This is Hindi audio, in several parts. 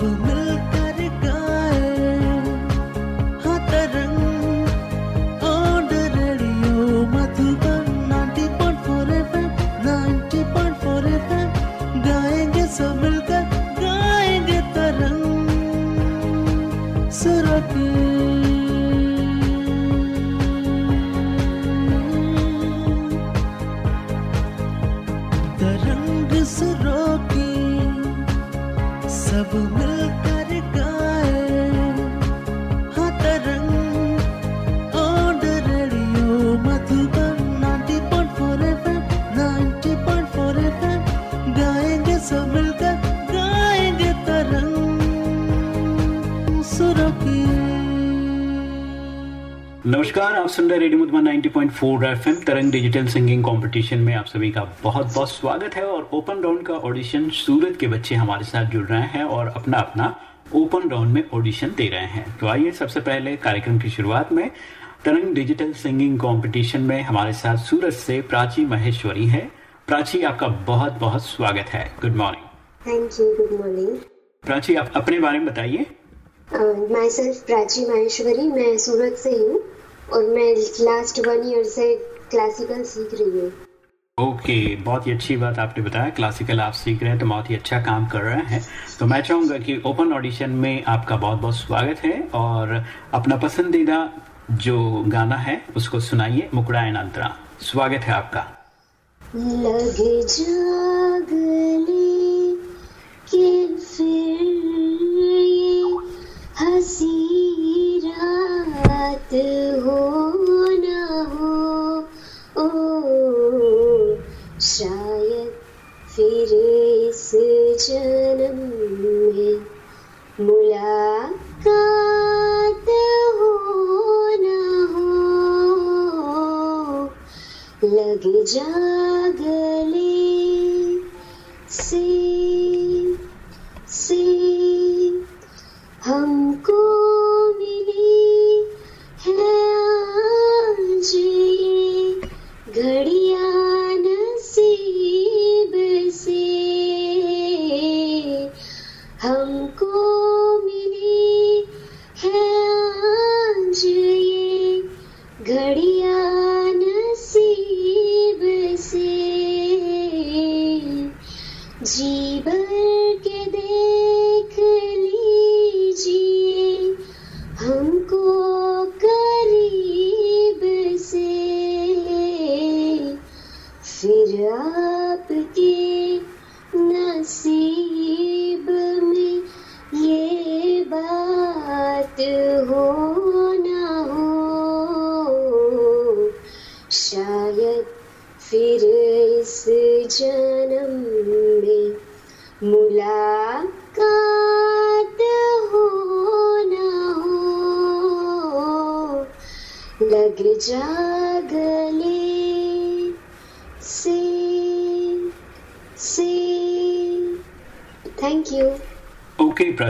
सब मिलकर सुन रहे radio Madhuban 90.4 FM Tarang digital singing competition में आप सभी का बहुत बहुत स्वागत है और ओपन राउंड का ऑडिशन सूरत के बच्चे हमारे साथ जुड़ रहे हैं और अपना अपना ओपन राउंड में ऑडिशन दे रहे हैं। तो आइए सबसे पहले कार्यक्रम की शुरुआत में तरंग डिजिटल सिंगिंग कंपटीशन में हमारे साथ सूरत से प्राची महेश्वरी है। प्राची आपका बहुत बहुत स्वागत है। Good morning thank you good morning Prachi आप अपने बारे में बताइए। माई सेल्फ प्राची माहेश्वरी मैं सूरत से हूँ। और मैं लास्ट वन ईयर से क्लासिकल सीख रही हूँ। ओके okay, बहुत ही अच्छी बात आपने बताया। क्लासिकल आप सीख रहे हैं तो बहुत ही अच्छा काम कर रहे हैं। तो मैं चाहूँगा कि ओपन ऑडिशन में आपका बहुत बहुत स्वागत है और अपना पसंदीदा जो गाना है उसको सुनाइए मुकुड़ायन अंतरा। स्वागत है आपका। लग जागले कि फिर ये रात हो न हो, ओ, शायद फिर इस जन्म में मुलाकात हो न हो, लग जागले से से, हमको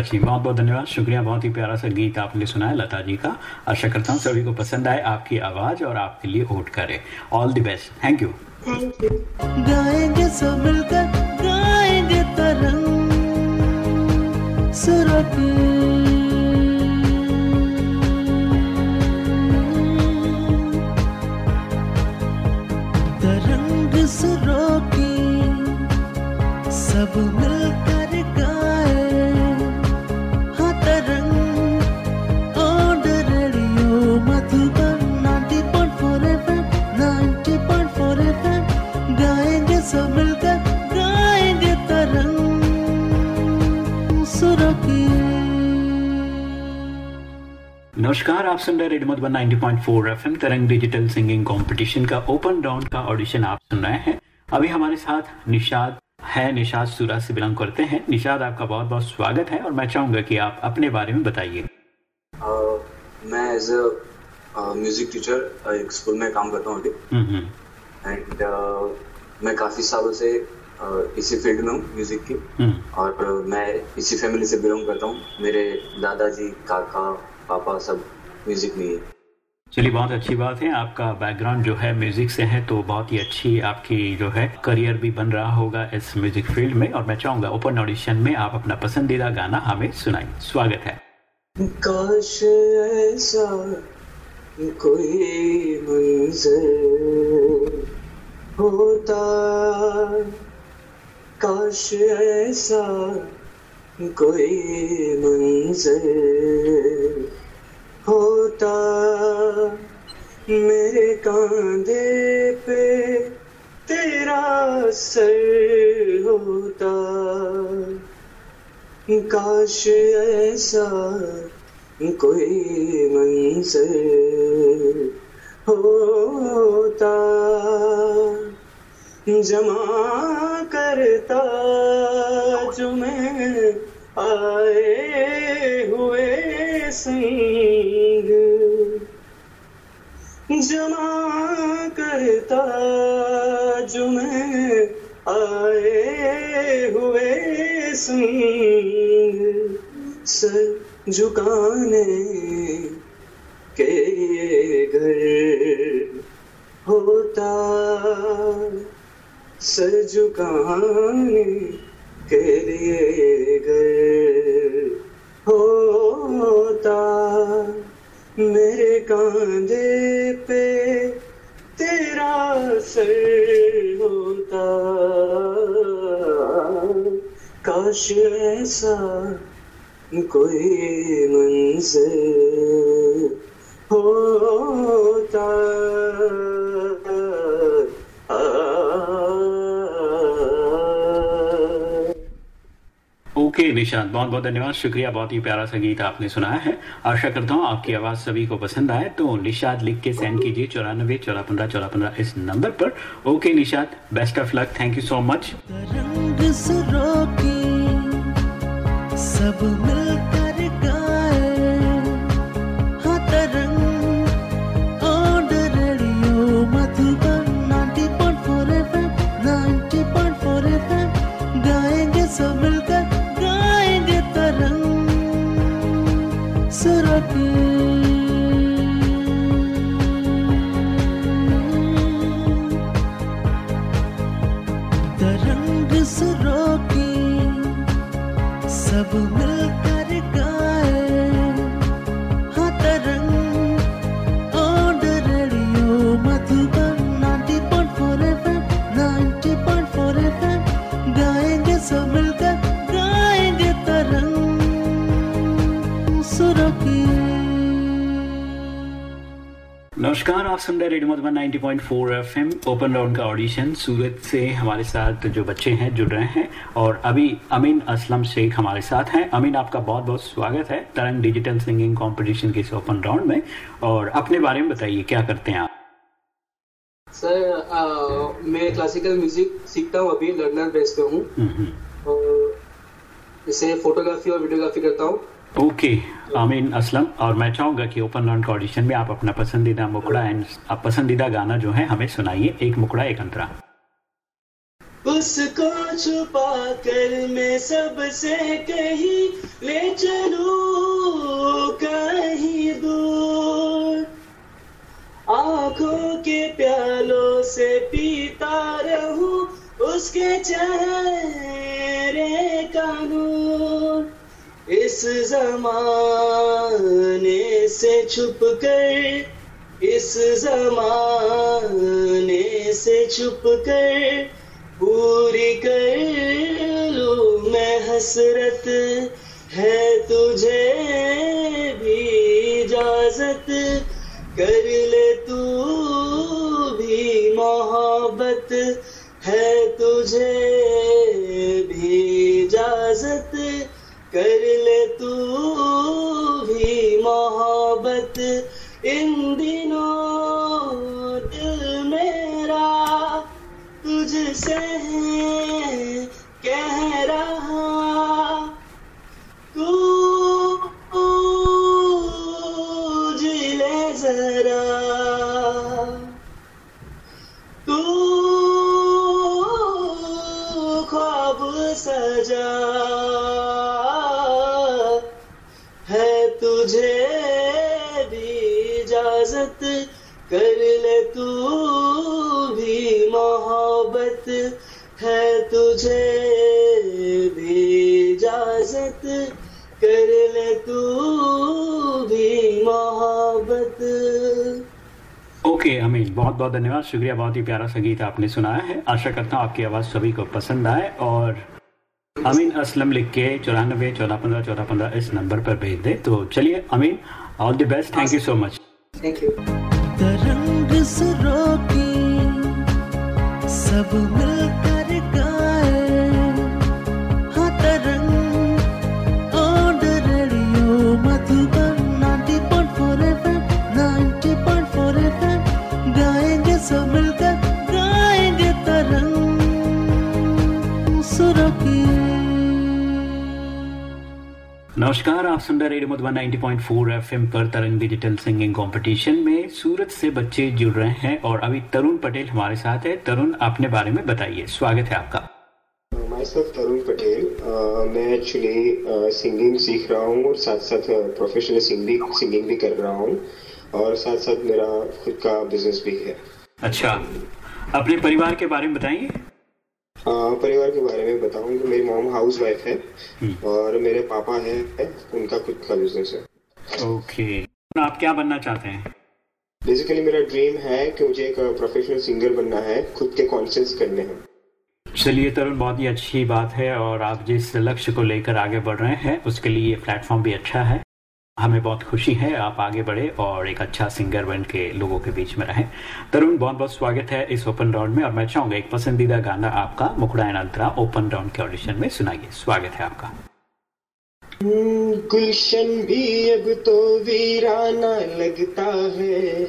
प्राची बहुत बहुत धन्यवाद। शुक्रिया, बहुत ही प्यारा सा गीत आपने सुनाया लता जी का। आशा करता हूँ सभी को पसंद आए आपकी आवाज़ और आपके लिए वोट करे। All the best thank you नमस्कार आप सुन रहे radio Madhuban 90.4 FM Tarang digital singing competition का ओपन राउंड का ऑडिशन आप सुन रहे हैं। अभी हमारे साथ निषाद है निषाद सूरत से बिलोंग करते हैं। निषाद आपका बहुत बहुत स्वागत है और मैं चाहूँगा कि आप अपने बारे में बताइए। Uh, मैं एज अ म्यूज़िक टीचर एक स्कूल में काम करता हूँ अभी। हम्म, हम्म, एंड मैं काफ़ी सालों से uh, इसी फ़ील्ड में हूँ म्यूज़िक की। हम्म, और uh, मैं इसी फैमिली से बिलोंग करता हूँ। मेरे दादाजी काका पापा सब म्यूज़िक में चलिए बहुत अच्छी बात है। आपका बैकग्राउंड जो है म्यूज़िक से है तो बहुत ही अच्छी आपकी जो है करियर भी बन रहा होगा इस म्यूज़िक फ़ील्ड में। और मैं चाहूँगा ओपन ऑडिशन में आप अपना पसंदीदा गाना हमें सुनाई स्वागत है। काश ऐसा कोई मंजर होता काश ऐसा कोई मंजर होता मेरे कांधे पे तेरा सर होता। काश ऐसा कोई मंजर होता। जमा करता जो मैं आए हुए सिंह। जमा करता जो मैं आए हुए सिंह। सर झुकाने के ये घर होता। सर झुकाने के लिए घर होता मेरे कांधे पे तेरा सर होता। काश ऐसा कोई मंजर होता। ओके निशांत, बहुत बहुत धन्यवाद। शुक्रिया, बहुत ही प्यारा सा गीत आपने सुनाया है। आशा करता हूँ आपकी आवाज़ सभी को पसंद आए। तो निशाद लिख के सेंड कीजिए चौरानबे चौरा पंद्रह चौरा पंद्रह इस नंबर पर। Okay Nishad best of luck thank you so much सब मिलकर नमस्कार आप सुन रहे radio Madhuban 90.4 FM. Open round का ऑडिशन। सूरत से हमारे साथ जो बच्चे हैं जुड़ रहे हैं और अभी अमीन असलम शेख हमारे साथ हैं। अमीन आपका बहुत बहुत स्वागत है तरंग डिजिटल सिंगिंग कंपटीशन के इस ओपन राउंड में। और अपने बारे में बताइए क्या करते हैं आप? सर आ, मैं क्लासिकल म्यूज़िक सीखता हूँ अभी लर्नर बेस पे हूँ। हम्म, हम्म। और इसे फोटोग्राफी और वीडियोग्राफी करता हूँ। ओके आमीन असलम और मैं चाहूँगा कि ओपन राउंड ऑडिशन में आप अपना पसंदीदा मुकड़ा एंड आप पसंदीदा गाना जो है हमें सुनाइए, एक मुकड़ा एक अंतरा। उसको छुपा कर मैं सबसे कहीं, ले चलूँ कहीं दूर। आँखों के प्यालों से पीता रहूँ, उसके चेहरे का नूर। इस जमाने से छुप कर इस जमाने से छुप कर पूरी कर लूँ मैं हसरत है तुझे भी इजाज़त, कर ले तू भी मोहब्बत, है तुझे भी इजाज़त। कर ले तू भी मोहब्बत। इन दिनों दिल मेरा तुझसे कह रहा कर ले तू भी मोहब्बत है तुझे भी इजाज़त। कर ले तू भी मोहब्बत। ओके okay, अमीन बहुत बहुत धन्यवाद शुक्रिया बहुत ही प्यारा संगीत आपने सुनाया है। आशा करता हूँ आपकी आवाज़ सभी को पसंद आए और अमीन असलम लिख के चौरानबे चौदह पंद्रह चौदह पंद्रह इस नंबर पर भेज दे। तो चलिए Amin all the best thank you so much thank you Tarang सुरों की सब मिलकर नमस्कार आप सुन रहे रेडियो मधुबन 90.4 एफएम पर तरंग डिजिटल सिंगिंग कंपटीशन में सूरत से बच्चे जुड़ रहे हैं और अभी तरुण पटेल हमारे साथ है। तरुण अपने बारे में बताइए। स्वागत है आपका। Myself Tarun Patel. मैं एक्चुअली सिंगिंग सीख रहा हूँ और साथ साथ प्रोफेशनल सिंगिंग सिंगिंग भी कर रहा हूँ और साथ साथ मेरा खुद का बिज़नेस भी है। अच्छा अपने परिवार के बारे में बताइए। परिवार के बारे में बताऊँ तो मेरी मॉम हाउस वाइफ है और मेरे पापा है उनका खुद का बिज़नेस है। Okay okay. आप क्या बनना चाहते हैं? बेसिकली मेरा ड्रीम है कि मुझे एक प्रोफेशनल सिंगर बनना है खुद के कॉन्सर्ट्स करने हैं। चलिए तरुण बहुत ही अच्छी बात है और आप जिस लक्ष्य को लेकर आगे बढ़ रहे हैं उसके लिए ये प्लेटफॉर्म भी अच्छा है। हमें बहुत खुशी है आप आगे बढ़े और एक अच्छा सिंगर बन के लोगों के बीच में रहें। तरुण बहुत बहुत स्वागत है इस ओपन राउंड में और मैं चाहूँगा एक पसंदीदा गाना आपका मुखड़ा अंतरा ओपन राउंड के ऑडिशन में सुनाइए। स्वागत है आपका। हम्म, गुलशन भी अब तो वीराना लगता है।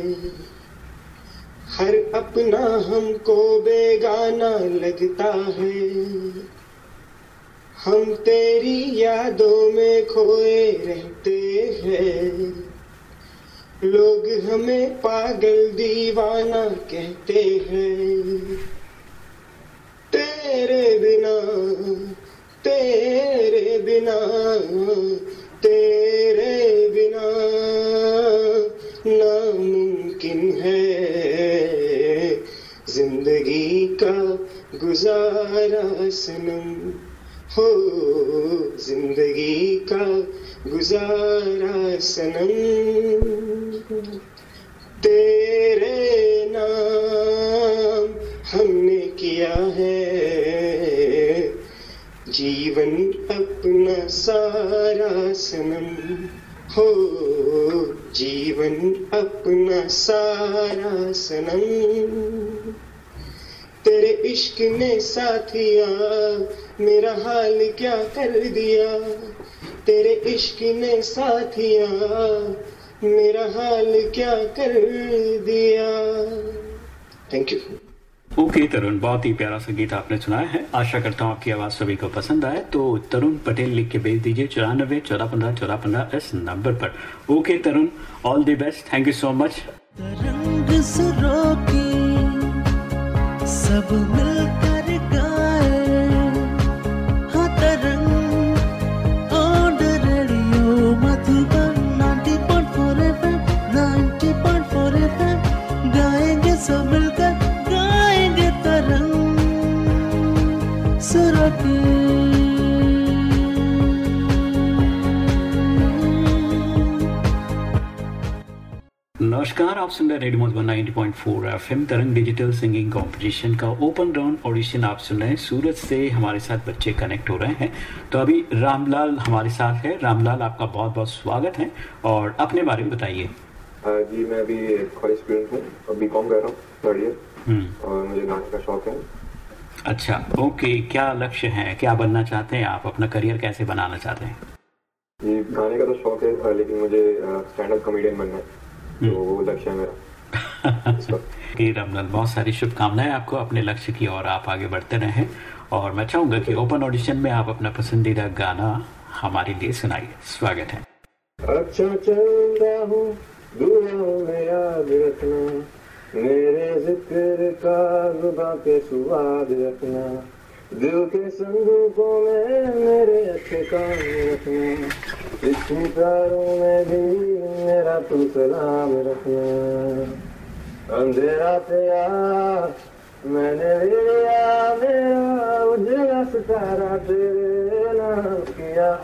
हर अपना हमको बेगाना लगता है। हम तेरी यादों में खोए रहते हैं। लोग हमें पागल दीवाना कहते हैं। तेरे बिना तेरे बिना तेरे बिना नामुमकिन है। ज़िंदगी का गुजारा सनम। हो ज़िंदगी का गुजारा सनम तेरे नाम हमने किया है जीवन अपना सारा सनम हो जीवन अपना सारा सनम तेरे इश्क ने साथिया मेरा हाल क्या कर दिया? तेरे इश्क ने साथिया मेरा हाल क्या कर दिया? Thank you okay okay, Tarun बहुत ही प्यारा संगीत आपने सुनाया है। आशा करता हूँ आपकी आवाज़ सभी को पसंद आए। तो तरुण पटेल लिख के भेज दीजिए चौरानबे चौदह पंद्रह चौदह पंद्रह इस नंबर पर। Okay okay, Tarun all the best thank you so much Tarang सब मिलकर नमस्कार आप सुन रहे radio Madhuban 90.4 FM Tarang digital singing competition का ओपन राउंड ऑडिशन आप सुन रहे हैं। सूरत से हमारे साथ बच्चे कनेक्ट हो रहे हैं। तो अभी रामलाल हमारे साथ है। रामलाल आपका बहुत बहुत स्वागत है और अपने बारे में बताइए। हाँ जी मैं अभी कॉलेज स्टूडेंट हूँ। बी कॉम कर रहा हूँ थर्ड ईयर हम्म। और मुझे गाने का शौक है। अच्छा ओके क्या लक्ष्य है? क्या बनना चाहते हैं आप? अपना करियर कैसे बनाना चाहते हैं? ये गाने का तो शौक है लेकिन मुझे स्टैंड अप कॉमेडियन बनना है। तो वो लक्ष्य है मेरा। रामलाल बहुत सारी शुभकामनाएँ आपको अपने लक्ष्य की ओर आप आगे बढ़ते रहें। और मैं चाहूँगा कि ओपन ऑडिशन में आप अपना पसंदीदा गाना हमारे लिए सुनाइए। स्वागत है। अच्छा चल रहा हूँ दुआओं में याद रखना। मेरे ज़िक्र का जुबा पे सुवाद रखना। दिल के संदूकों में मेरे अच्छे काम रखना। इतनी प्यारों में भी मेरा तू सलाम रखना। अंधेरा तेरा, मैंने लिया, मेरा उजला सितारा तेरे नाम किया।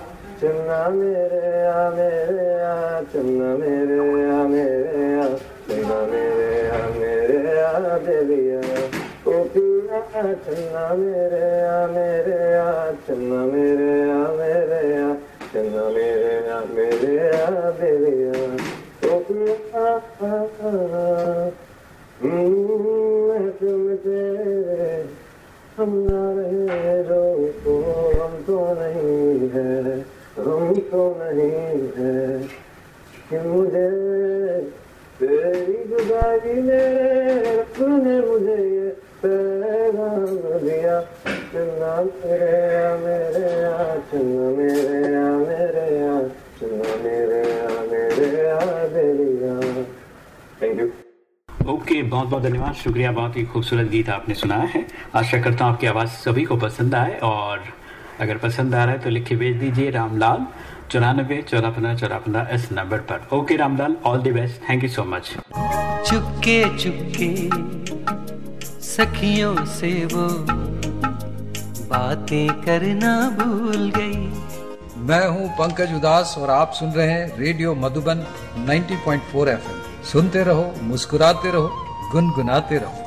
चन्ना मेरे, आ मेरे, आ चन्ना मेरे, आ मेरे, आ। मेरे मेरे देविया ओ चन्ना मेरे मेरे चन्ना मेरे मेरे चन्ना मेरे मेरे देविया ओ पिया तुम तेरे हम ना रहे रोको हम तो नहीं है हम तो नहीं है कि मुझे तेरी जुदाई मेरे रब ने मुझे ये पैगाम दिया चन्ना मेरे आ मेरे आ चन्ना मेरे आ मेरे आ चन्ना मेरे आ मेरे आ बेलिया। थैंक यू ओके okay, बहुत बहुत धन्यवाद। शुक्रिया बहुत ही खूबसूरत गीत आपने सुनाया है। आशा करता हूँ आपकी आवाज़ सभी को पसंद आए और अगर पसंद आ रहा है तो लिख के भेज दीजिए रामलाल। चौरानबे चौदह पंद्रह चौदह पंद्रह इस नंबर पर। Okay Ramlal all the best thank you so much चुपके चुपके सखियों से वो बातें करना भूल गई। मैं हूँ पंकज उदास और आप सुन रहे हैं रेडियो मधुबन 90.4 एफएम। सुनते रहो मुस्कुराते रहो गुनगुनाते रहो।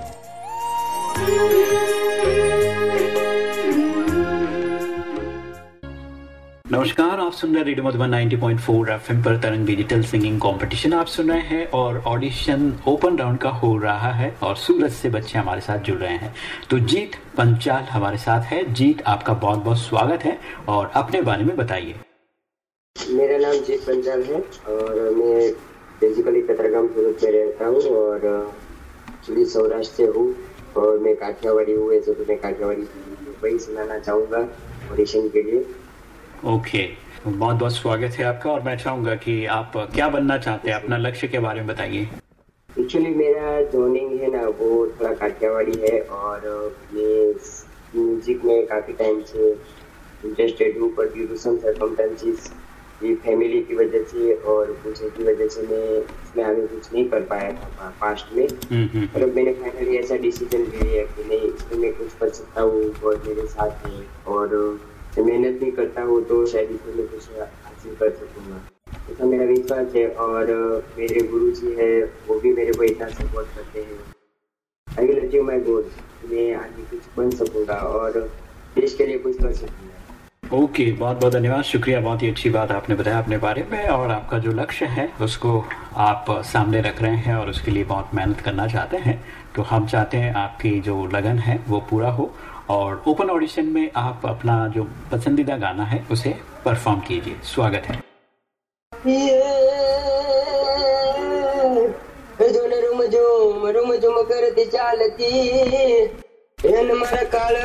नमस्कार, आप सुन रहे रेडियो मधुबन 90.4 एफएम पर तरंग डिजिटल सिंगिंग कंपटीशन आप सुन रहे हैं और ऑडिशन ओपन राउंड का हो रहा है और सूरत से बच्चे हमारे साथ जुड़ रहे हैं। तो जीत पंचाल हमारे साथ है। जीत, आपका बहुत बहुत स्वागत है और अपने बारे में बताइए। मेरा नाम जीत पंचाल है और मैं बेसिकली कतरगाम सूरत में रहता हूँ और सौराष्ट्र से हूँ और मैं काठियावाड़ी हूँ। तो काठियावाड़ी वही सुनाना चाहूँगा ऑडिशन के लिए। ओके बहुत बहुत स्वागत है आपका और मैं चाहूँगा कि आप क्या बनना चाहते हैं? अपना लक्ष्य के बारे में बताइए। एक्चुअली मेरा जोनिंग है ना वो थोड़ा काठियावाड़ी है और मैं म्यूज़िक में काफ़ी टाइम से इंटरेस्टेड हूँ पर ड्यू टू सम सर्कमटेंसेस ये फैमिली की वजह से और कुछ की वजह से मैं इसमें आगे कुछ नहीं कर पाया था पास्ट में। हम्म, हम्म, पर अब मैंने फाइनली ऐसा डिसीज़न ले लिया कि नहीं इसमें मैं कुछ कर सकता हूँ और मेरे साथ है और मेहनत भी करता हूँ तो शायद इसमें मैं कुछ हासिल कर सकूँगा ऐसा मेरा विश्वास है और मेरे गुरु जी है वो भी मेरे को इतना सपोर्ट करते हैं आई विल अचीव माई गोल मैं आगे कुछ बन सकूँगा और देश के लिए कुछ कर सकूँगा ओके okay, बहुत बहुत धन्यवाद। शुक्रिया बहुत ही अच्छी बात आपने बताया अपने बारे में। और आपका जो लक्ष्य है उसको आप सामने रख रहे हैं और उसके लिए बहुत मेहनत करना चाहते हैं। तो हम चाहते हैं आपकी जो लगन है वो पूरा हो और ओपन ऑडिशन में आप अपना जो पसंदीदा गाना है उसे परफॉर्म कीजिए स्वागत है જોને રૂમ ઝુમ રૂમ ઝુમ કરતી ચાલતી એન મારા કાળ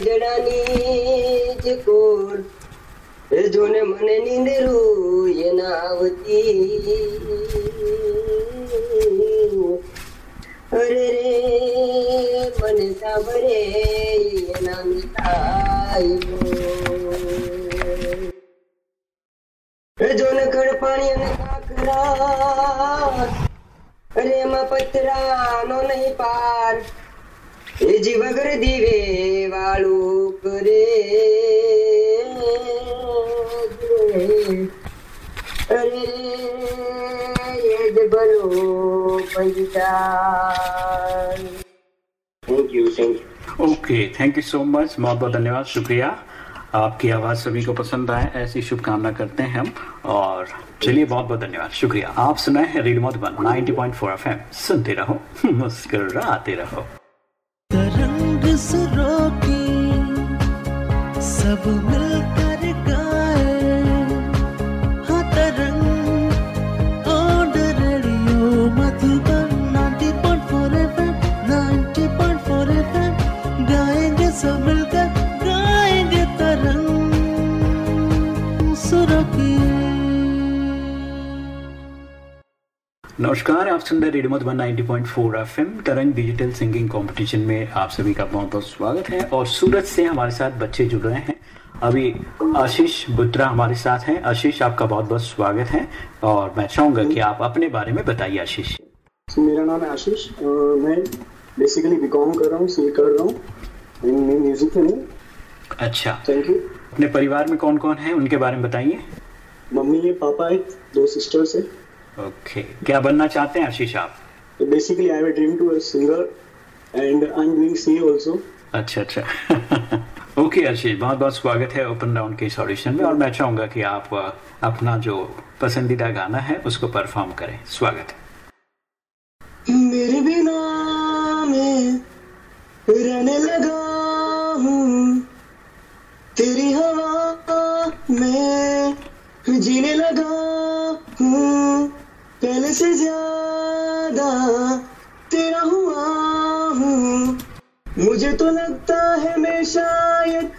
જડાની ચકોર એ જોને મને નીંદરું એ ના આવતી અરે રે, મન સાંભળે એના મિતાઈ જોને ખડ પાણી અને કાકરા અરે એમાં પતરાનો નહીં પાર. એ જી વગર દીવે વાળું કરે. અરે, એ જ ભલો okay thank you so much बहुत बहुत धन्यवाद शुक्रिया। आपकी आवाज़ सभी को पसंद आए ऐसी शुभकामना करते हैं हम। और चलिए बहुत बहुत धन्यवाद शुक्रिया। आप सुनाए हैं रेडियो मधुबन 90.4 पॉइंट फोर सुनते रहो मुस्कराते रहो। तरंग सुरों की सब मिल नमस्कार आप सुन रहे radio Madhuban 90.4 FM Tarang digital singing competition में आप सभी का बहुत बहुत स्वागत है और सूरत से हमारे साथ बच्चे जुड़ रहे हैं। अभी आशीष बुत्रा हमारे साथ हैं। आशीष आपका बहुत बहुत स्वागत है और मैं चाहूँगा कि आप अपने बारे में बताइए आशीष। मेरा नाम है आशीष। मैं बेसिकली बीकॉम कर रहा हूँ सी कर रहा हूँ। म्यूज़िक में अच्छा। थैंक यू अपने परिवार में कौन कौन है? उनके बारे में बताइए। मम्मी है पापा है दो सिस्टर्स है। ओके क्या बनना चाहते हैं आशीष आप? I have a dream to a singer and I'm doing C also. अच्छा अच्छा। ओके आशीष बहुत बहुत स्वागत है ओपन राउंड के इस ऑडिशन में और मैं चाहूँगा कि आप अपना जो पसंदीदा गाना है उसको परफॉर्म करें। स्वागत है। मेरे बिना मैं रहने लगा हूँ। तेरी हवा से ज़्यादा तेरा हुआ हूँ। मुझे तो लगता है मैं शायद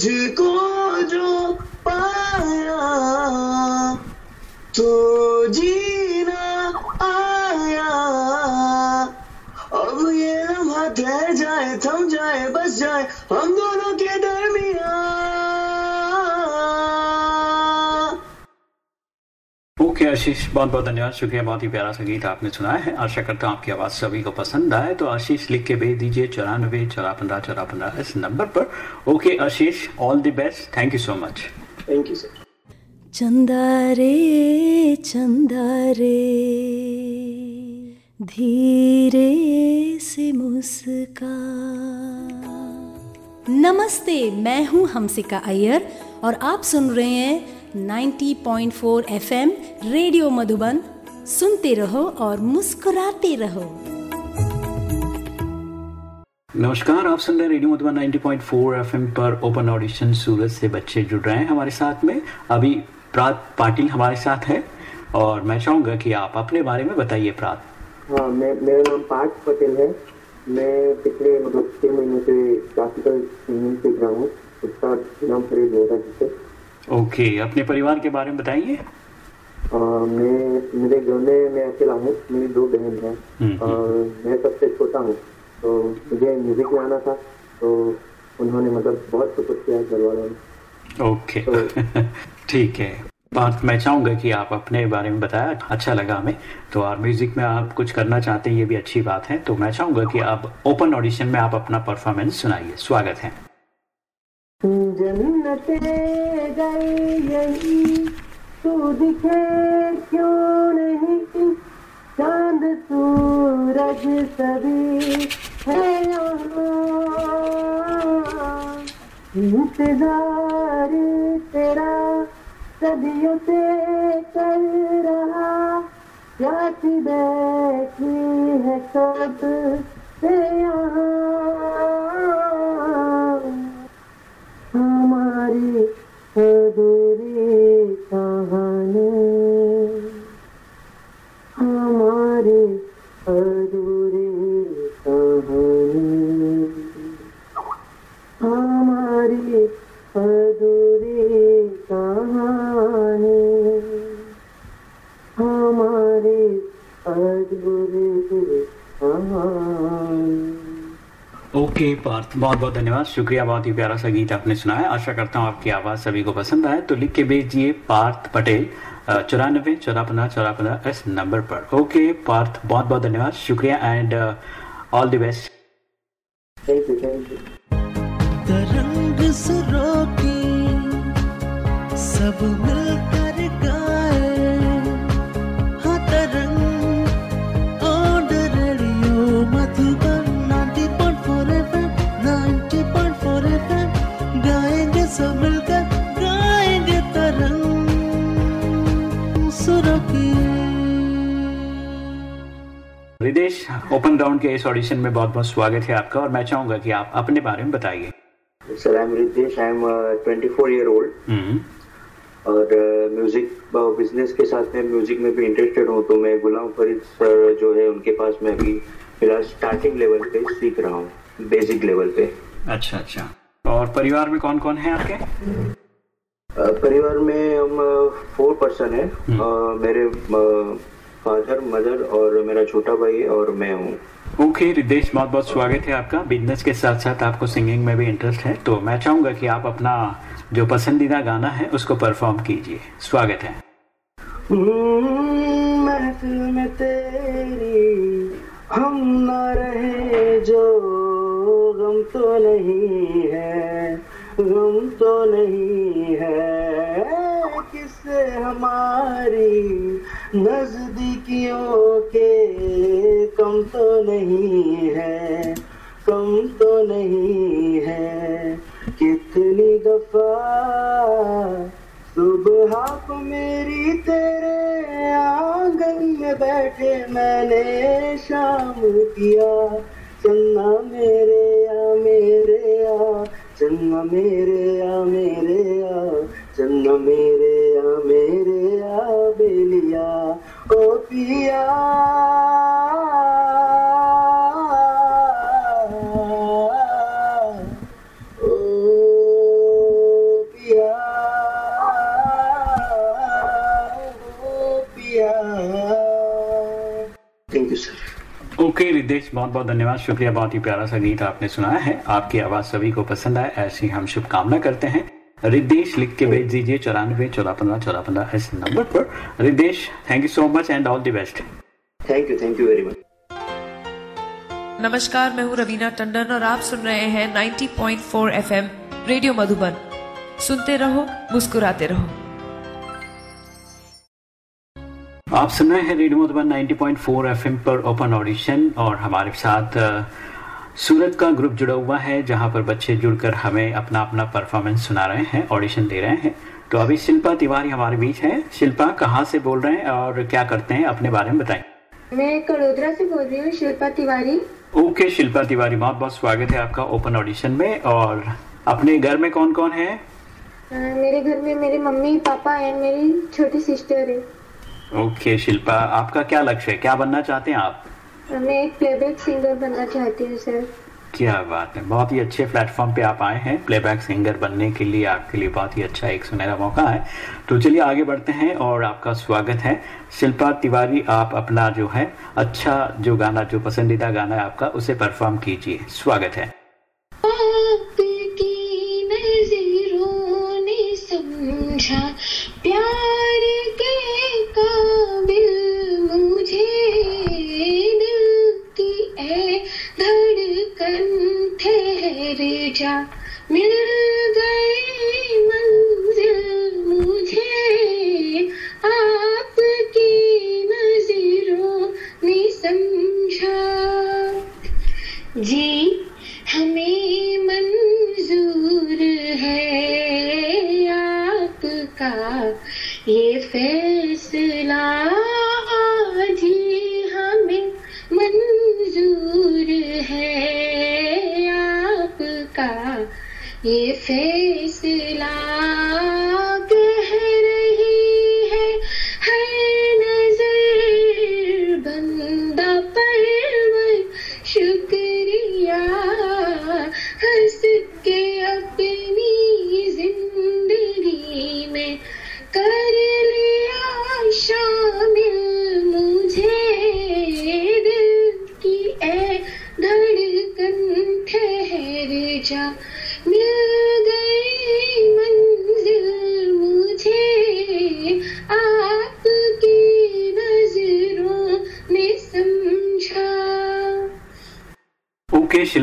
तुझको जो आशीष बहुत बहुत धन्यवाद। शुक्रिया बहुत ही प्यारा सा गीत आपने सुनाया है। आशा करता हूँ आपकी आवाज़ सभी को पसंद आए तो आशीष लिख के भेज दीजिए चौरानवे चौरा पंद्रह चौरा पंद्रह इस नंबर पर। Okay Ashish all the best thank you so much thank you sir चंदा रे चंदा रे धीरे से मुस्का। नमस्ते मैं हूँ हमसिका अय्यर और आप सुन रहे हैं 90.4 एफएम रेडियो मधुबन सुनते रहो और मुस्कुराते रहो। नमस्कार आप सुन रहे हैं रेडियो मधुबन 90.4 एफएम पर ओपन ऑडिशन सूरत से बच्चे जुड़ रहे हैं हमारे साथ में। अभी प्रात पाटिल हमारे साथ है और मैं चाहूँगा कि आप अपने बारे में बताइए प्रात। हाँ मैं मेरा नाम पार्थ पटेल है। मैं पिछले मतलब छः महीने से क्लासिकल सिंगिंग सीख रहा हूँ। उसका नाम फरीद होगा जिससे ओके अपने परिवार के बारे में बताइए। मैं मेरे घर में मैं अकेला हूँ मेरी दो बहन हैं। हम्म, और मैं सबसे छोटा हूँ तो मुझे म्यूज़िक में आना था तो उन्होंने मतलब बहुत सपोर्ट किया घर वालों ने। ओके। ठीक है। बात मैं चाहूँगा कि आप अपने बारे में बताया अच्छा लगा हमें। तो और म्यूज़िक में आप कुछ करना चाहते हैं ये भी अच्छी बात है। तो मैं चाहूँगा कि आप ओपन ऑडिशन में आप अपना परफॉर्मेंस सुनाइए। स्वागत है। जन्नत गई यही, तू दिखे क्यों नहीं? चाँद, सूरज सभी है इंतज़ार तेरा, सदियों से कर रहा। प्यासी बैठी है कब से यहाँ। ओके पार्थ बहुत बहुत धन्यवाद। शुक्रिया बहुत ही प्यारा सा गीत आपने सुनाया। आशा करता हूँ आपकी आवाज़ सभी को पसंद आए। तो लिख के भेजिए पार्थ पटेल चौरानबे चौदह पंद्रह चौदह पंद्रह इस नंबर पर। ओके पार्थ बहुत बहुत धन्यवाद। शुक्रिया and all the best thank you thank you Tarang सुरों की सब मिलकर रिदेश ओपन राउंड के इस ऑडिशन में बहुत बहुत स्वागत है आपका और मैं चाहूँगा कि आप अपने बारे में बताइए। Sir I am Ritesh I am twenty four year old hmm, और म्यूज़िक बिज़नेस के साथ में म्यूज़िक में भी इंटरेस्टेड हूँ तो मैं गुलाम फरीद सर जो है उनके पास मैं अभी फ़िलहाल स्टार्टिंग लेवल पे सीख रहा हूँ बेसिक लेवल पे। अच्छा अच्छा। और परिवार में कौन कौन है आपके? अ, परिवार में हम फोर पर्सन है। अ, मेरे फादर मदर और मेरा छोटा भाई और मैं हूँ। ओके रिदेश बहुत बहुत स्वागत है आपका। बिज़नेस के साथ साथ आपको सिंगिंग में भी इंटरेस्ट है। तो मैं चाहूँगा कि आप अपना जो पसंदीदा गाना है उसको परफॉर्म कीजिए। स्वागत है। हम्म, में तेरी हम न रहे जो गम तो नहीं है गम तो नहीं है। किससे हमारी नजदीकियों के कम तो नहीं है, कम तो नहीं है। कितनी दफ़ा सुबह को मेरी तेरे आँगन में बैठे मैंने शाम किया। चन्ना मेरे या मेरे आ, चन्ना मेरे या मेरे आ, चन्ना मेरे ओ पिया ओ पिया ओ पिया। थैंक यू सर ओके बहुत बहुत धन्यवाद। शुक्रिया, बहुत ही प्यारा सा गीत आपने सुनाया है। आपकी आवाज़ सभी को पसंद आए। ऐसी हम शुभकामना करते हैं। रिदेश लिख के भेज दीजिए चौरानवे चौदह पंद्रह चौदह पंद्रह इस नंबर पर। Ritesh thank you so much and all the best thank you thank you very much नमस्कार मैं हूँ रवीना टंडन और आप सुन रहे हैं 90.4 एफएम रेडियो मधुबन। सुनते रहो मुस्कुराते रहो। आप सुन रहे हैं रेडियो मधुबन 90.4 एफएम पर ओपन ऑडिशन और हमारे साथ सूरत का ग्रुप जुड़ा हुआ है जहाँ पर बच्चे जुड़कर हमें अपना अपना परफॉर्मेंस सुना रहे हैं ऑडिशन दे रहे हैं। तो अभी शिल्पा तिवारी हमारे बीच है। शिल्पा कहाँ से बोल रहे हैं और क्या करते हैं अपने बारे में बताएँ। मैं कड़ोदरा से बोल रही हूँ शिल्पा तिवारी। ओके शिल्पा तिवारी बहुत बहुत स्वागत है आपका ओपन ऑडिशन में। और अपने घर में कौन कौन है मेरे घर में मेरे मम्मी पापा एंड मेरी छोटी सिस्टर है। ओके शिल्पा आपका क्या लक्ष्य है? क्या बनना चाहते हैं आप? मैं एक प्लेबैक सिंगर बनना चाहती हूँ सर क्या बात है। बहुत ही अच्छे प्लेटफॉर्म पे आप आए हैं। प्लेबैक सिंगर बनने के लिए आपके लिए बहुत ही अच्छा एक सुनहरा मौका है। तो चलिए आगे बढ़ते हैं और आपका स्वागत है। शिल्पा तिवारी, आप अपना जो है अच्छा जो गाना, जो पसंदीदा गाना है आपका, उसे परफॉर्म कीजिए। स्वागत है। ये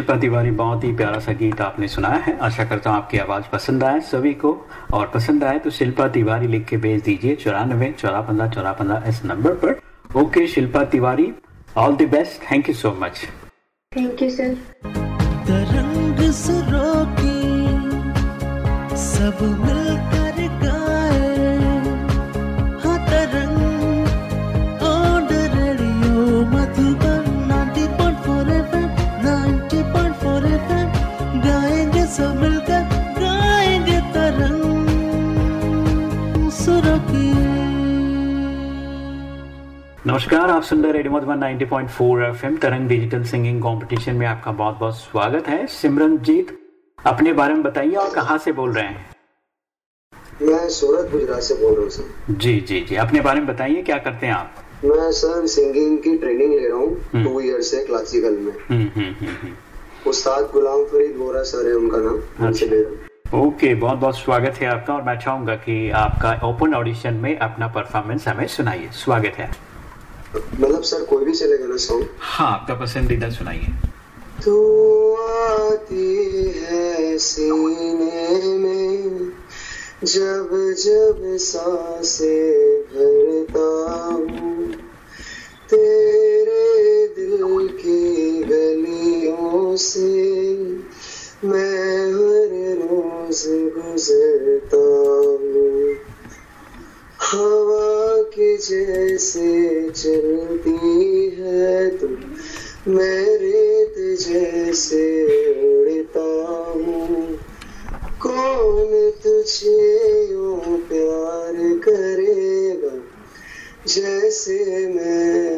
शिल्पा तिवारी बहुत ही प्यारा सा गीत आपने सुनाया है। आशा करता हूँ आपकी आवाज़ पसंद आए सभी को। और पसंद आए तो शिल्पा तिवारी लिख के भेज दीजिए चौरानवे चौरा पंद्रह चौरा पंद्रह इस नंबर पर। Okay Shilpa Tiwari all the best thank you so much thank you sir Tarang सब मिलकर नमस्कार आप सुन रहे radio Madhuban 90.4 FM. Tarang digital singing competition में आपका बहुत बहुत स्वागत है। सिमरनजीत अपने बारे में बताइए और कहाँ से बोल रहे हैं? मैं सूरत गुजरात से बोल रहा हूँ सर। जी जी जी। अपने बारे में बताइए क्या करते हैं आप? मैं सर सिंगिंग की ट्रेनिंग ले रहा हूँ हम्म। टू ईयर से क्लासिकल में। हम्म, हम्म। उस्ताद गुलाम फरीद बोरा सर है उनका नाम उनसे ले रहा हूँ। ओके बहुत बहुत स्वागत है आपका और मैं चाहूँगा कि आपका ओपन ऑडिशन में अपना परफॉर्मेंस हमें सुनाइए। स्वागत है। मतलब सर कोई भी चलेगा ना सॉन्ग हाँ आपका पसंदीदा सुनाइए। तू आती है सीने में जब जब साँसें भरता हूँ। तेरे दिल की गलियों से मैं हर रोज गुजरता हूँ। हवा के जैसे चलती है तू मैं रेत जैसे उड़ता हूँ। कौन तुझे यूँ प्यार करेगा जैसे मैं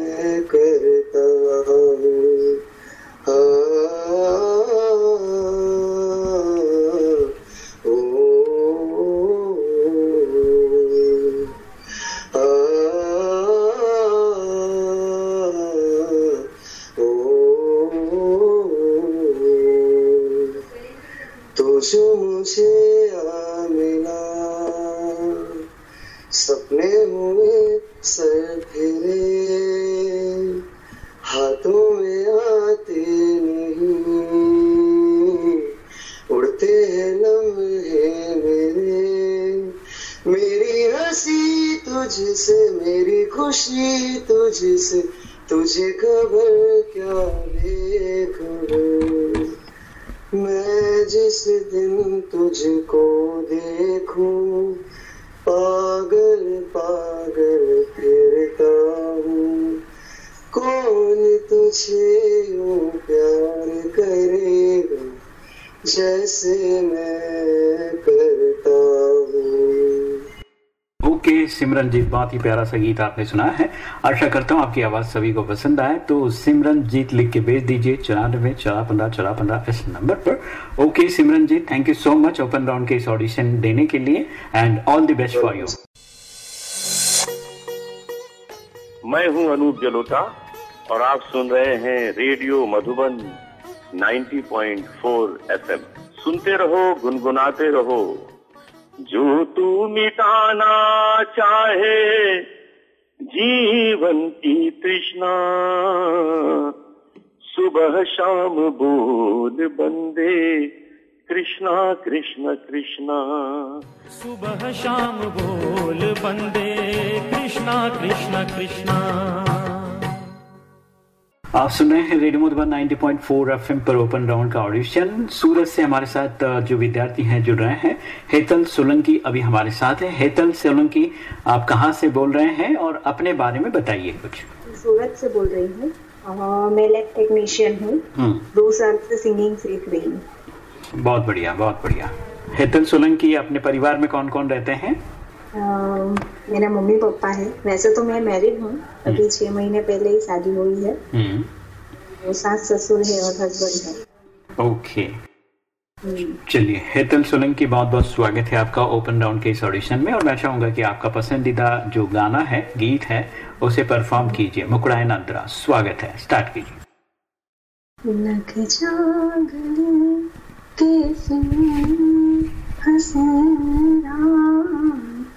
बहुत ही प्यारा सा गीत आपने सुना है। आशा करता हूँ आपकी आवाज़ सभी को पसंद आए तो सिमरन जीत लिख के भेज दीजिए, चौरानवे चौरा पंद्रह चौरा पंद्रह इस नंबर पर। Okay Simran Jeet thank you so much open round के इस ऑडिशन देने के लिए and all the best for you मैं हूँ अनूप जलोटा, और आप सुन रहे हैं रेडियो मधुबन 90.4 एफएम। सुनते रहो, गुनगुनाते रहो जो मिटाना चाहे। जीवन की तृष्णा। सुबह शाम बोध बंदे। कृष्णा, कृष्ण, कृष्णा। सुबह शाम बोल बंदे। कृष्णा, कृष्ण, कृष्णा। आप सुन रहे हैं रेडियो मधुबन 90.4 एफएम पर ओपन राउंड का ऑडिशन सूरत से हमारे साथ जो विद्यार्थी हैं जुड़ रहे हैं हेतल सोलंकी अभी हमारे साथ है। हेतल सोलंकी आप कहाँ से बोल रहे हैं और अपने बारे में बताइए कुछ। सूरत से बोल रही हूँ। मैं लैब टेक्नीशियन हूँ। हम्म। दो साल से सिंगिंग सीख रही हूँ। बहुत बढ़िया बहुत बढ़िया। हेतल सोलंकी अपने परिवार में कौन कौन रहते हैं? मेरा मम्मी पापा है। वैसे तो मैं मैरिड हूँ। अभी छह महीने पहले ही शादी हुई है। हम्म। वो सास ससुर है और हस्बैंड है। Okay hmm. चलिए हेतल सोलंकी बहुत बहुत स्वागत है आपका ओपन राउंड के इस ऑडिशन में और मैं चाहूँगा कि आपका पसंदीदा जो गाना है गीत है उसे परफॉर्म कीजिए। मुकुड़ाए नंदरा स्वागत है। स्टार्ट कीजिए। लग के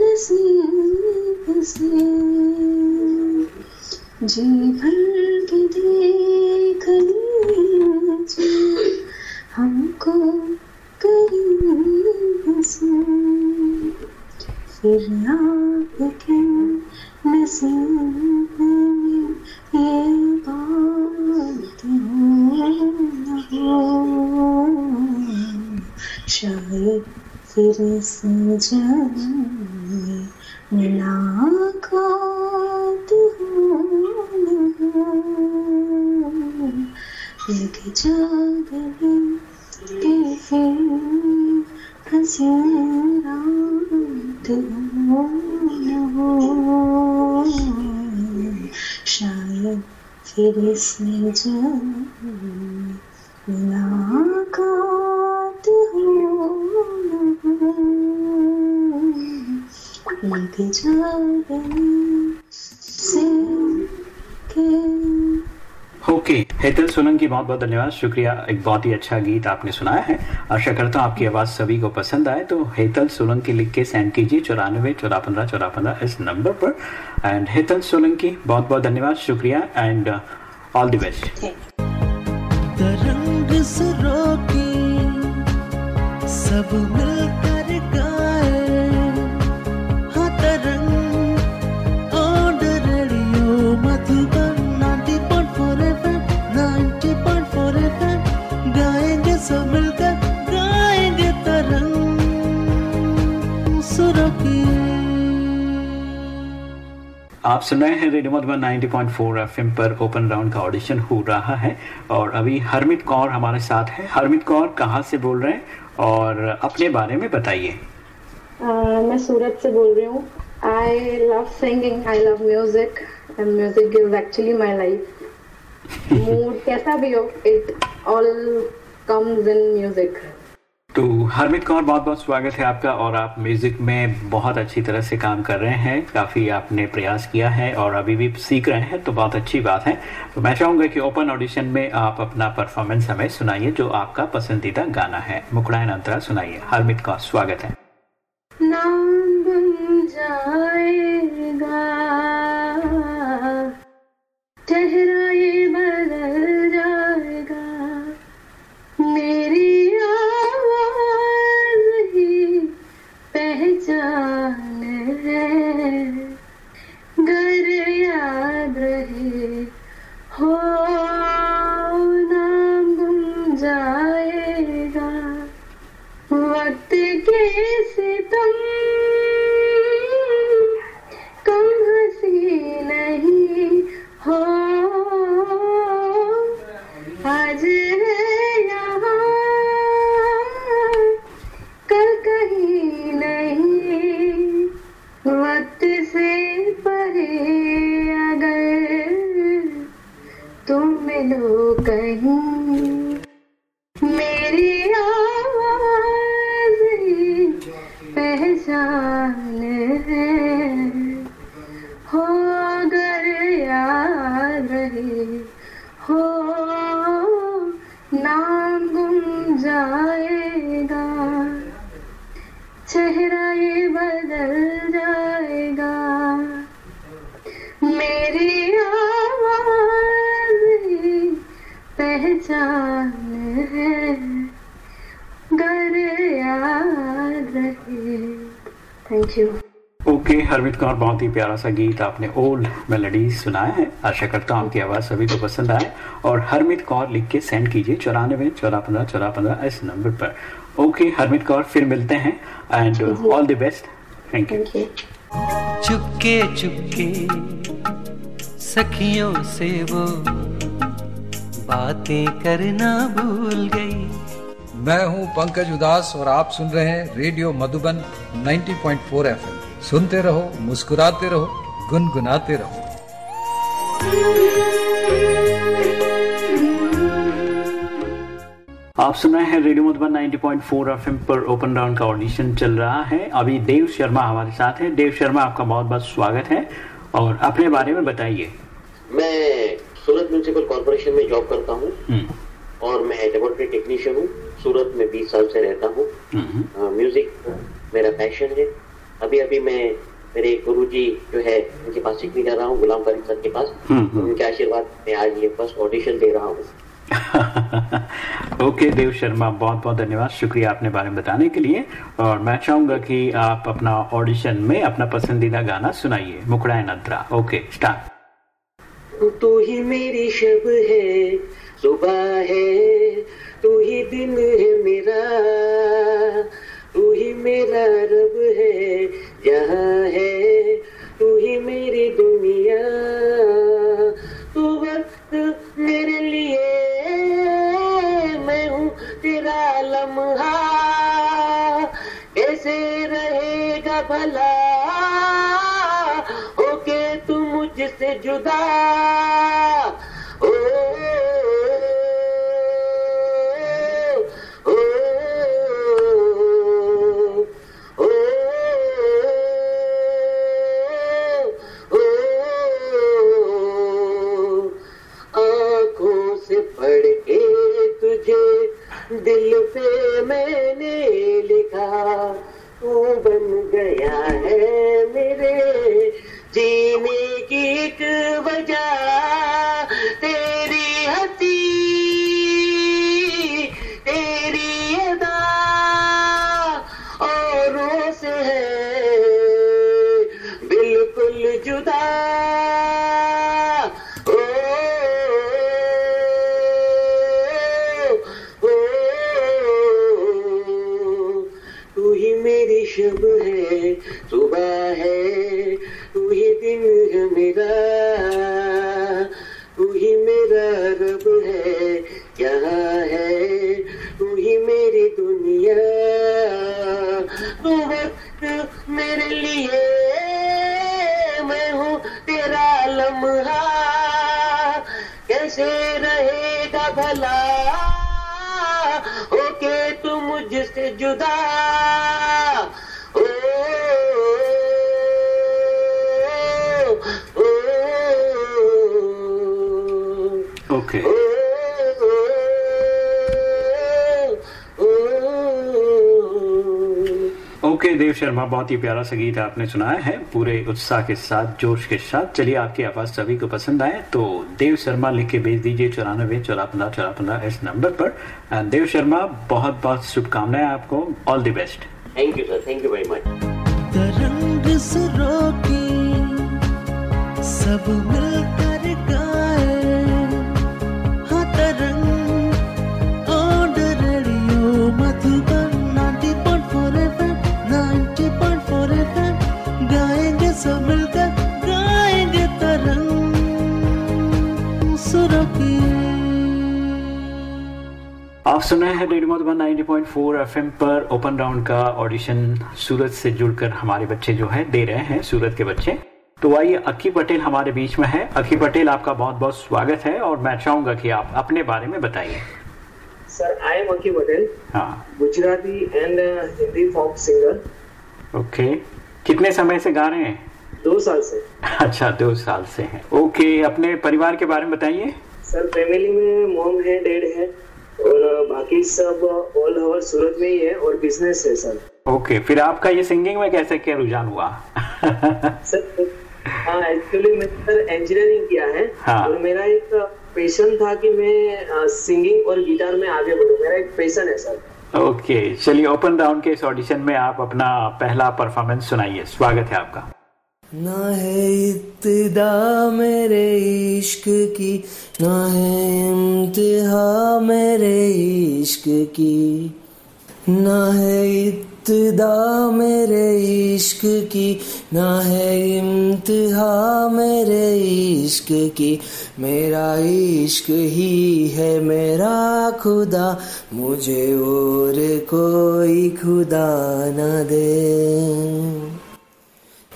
नसीब से जी भर के देख लीजिए हमको करीब से फिर आपके नसीब में ये बात हो। शायद फिर से जाने मुलाकात हो लग जागने के फिर हँसी रात हो न हो शायद फिर इसमें जाने मुलाकात हो। न जागने से के ओके हेतल सोलंकी बहुत बहुत धन्यवाद। शुक्रिया एक बहुत ही अच्छा गीत आपने सुनाया है। आशा करता हूँ आपकी आवाज़ सभी को पसंद आए। तो हेतल सोलंकी लिख के सेंड कीजिए चौरानवे चौरा पंद्रह चौरा पंद्रह इस नंबर पर। एंड हेतल सोलंकी बहुत बहुत धन्यवाद शुक्रिया एंड ऑल द बेस्ट सब मिलकर गाए। हाँ Tarang on radio Madhuban 90.4 FM 90.4 FM गाएँगे सब मिलकर, गाएँगे तरंग। आप सुन रहे हैं रेडियो मधुबन 90.4 एफएम पर ओपन राउंड का ऑडिशन हो रहा है। और अभी हरमित कौर हमारे साथ है। हरमित कौर, कहाँ से बोल रहे हैं? और अपने बारे में बताइए। मैं सूरत से बोल रही हूँ। I love singing I love music and music is actually my life mood कैसा भी हो it all comes in music तो हरमित कौर, बहुत बहुत स्वागत है आपका और आप म्यूज़िक में बहुत अच्छी तरह से काम कर रहे हैं। काफ़ी आपने प्रयास किया है और अभी भी सीख रहे हैं तो बहुत अच्छी बात है। तो मैं चाहूँगा कि ओपन ऑडिशन में आप अपना परफॉर्मेंस हमें सुनाइए, जो आपका पसंदीदा गाना है। मुकड़ायन अंतरा, सुनाइए। हरमित कौर, स्वागत है। जाएगा हो नाम गुम जाएगा। चेहरा ये बदल जाएगा। मेरी आवाज़ ही पहचान है। घर याद रहे। Thank you okay Harmit Kaur बहुत ही प्यारा सा गीत आपने ओल्ड मेलोडी सुनाया है। आशा करता हूँ आपकी आवाज़ सभी को पसंद आए। और हरमित कौर लिख के सेंड कीजिए चौरानवे चौरा पंद्रह चौरा पंद्रह इस नंबर पर। ओके हरमित कौर फिर मिलते हैं। And all the best thank you चुपके चुपके सखियों से वो बातें करना भूल गई। मैं हूँ पंकज उदास और आप सुन रहे हैं रेडियो मधुबन 90.4 एफएम सुनते रहो मुस्कुराते रहो गुनगुनाते रहो। आप सुन रहे हैं रेडियो मधुबन 90.4 एफएम पर ओपन राउंड का ऑडिशन चल रहा है। अभी देव शर्मा हमारे साथ हैं। देव शर्मा आपका बहुत बहुत स्वागत है। और अपने बारे में बताइए। मैं सूरत म्यूनिसिपल कॉरपोरेशन में जॉब करता हूँ। हम्म, और मैं लेबोरेटरी टेक्नीशियन हूँ। सूरत में 20 साल से रहता हूँ। हम्म, म्यूज़िक मेरा पैशन है। अभी अभी मैं मेरे गुरुजी जो है उनके पास सीखने जा रहा हूँ गुलाम फारिक सर के पास। हम्म, हम्म। उनके आशीर्वाद में आज ये फ़र्स्ट ऑडिशन दे रहा हूँ। ओके देव शर्मा बहुत बहुत धन्यवाद। शुक्रिया अपने बारे में बताने के लिए। और मैं चाहूँगा कि आप अपना ऑडिशन में अपना पसंदीदा गाना सुनाइए मुकड़ा नद्रा। ओके स्टार्ट तू ही मेरी शब है सुबह है तू ही दिन है मेरा। वही मेरा रब है यहाँ है वही मेरी दुनिया। वक्त मेरे लिए, मैं हूँ तेरा लम्हा। ऐसे रहेगा भला, होके तू मुझसे जुदा। तू बन गया है मेरे जीने की एक वजह बहुत ही प्यारा सा गीत आपने सुनाया है पूरे उत्साह के साथ जोश के साथ। चलिए आपकी आवाज़ सभी को पसंद आए तो देव शर्मा लिख के भेज दीजिए चौरानबे चौरा पंद्रह चौरा पंद्रह इस नंबर पर। देव शर्मा बहुत बहुत शुभकामनाएँ आपको। All the best thank you sir thank you very much Tarang सब मिलकर सुन हैं रेडियो मधुबन 90.4 एफएम पर ओपन राउंड का ऑडिशन सूरत से जुड़कर हमारे बच्चे जो है दे रहे हैं सूरत के बच्चे। तो आइए अक्की पटेल हमारे बीच में है। अक्की पटेल आपका बहुत बहुत स्वागत है और मैं चाहूँगा कि आप अपने बारे में बताइए। Sir I am Aki Patel हाँ। Gujarati and Hindi folk singer okay कितने समय से गा रहे हैं? दो साल से। अच्छा दो साल से हैं। ओके अपने परिवार के बारे में बताइए। सर फैमिली में मॉम है डैड है। और बाकी सब ऑल ओवर सूरत में ही है और बिज़नेस है सर ओके फिर आपका ये सिंगिंग में कैसे क्या रुझान हुआ? सर हाँ एक्चुअली मैंने सर इंजीनियरिंग किया है। हाँ। और मेरा एक पैशन था कि मैं सिंगिंग और गिटार में आगे बढ़ूं। मेरा एक पैशन है सर। ओके चलिए ओपन राउंड के इस ऑडिशन में आप अपना पहला परफॉर्मेंस सुनाइए। स्वागत है आपका। ना है इब्तिदा मेरे इश्क की, ना है इम्तिहा मेरे इश्क की, ना है इब्तिदा मेरे इश्क की, ना है इम्तिहा मेरे इश्क की। मेरा इश्क ही है मेरा खुदा, मुझे और कोई खुदा न दे।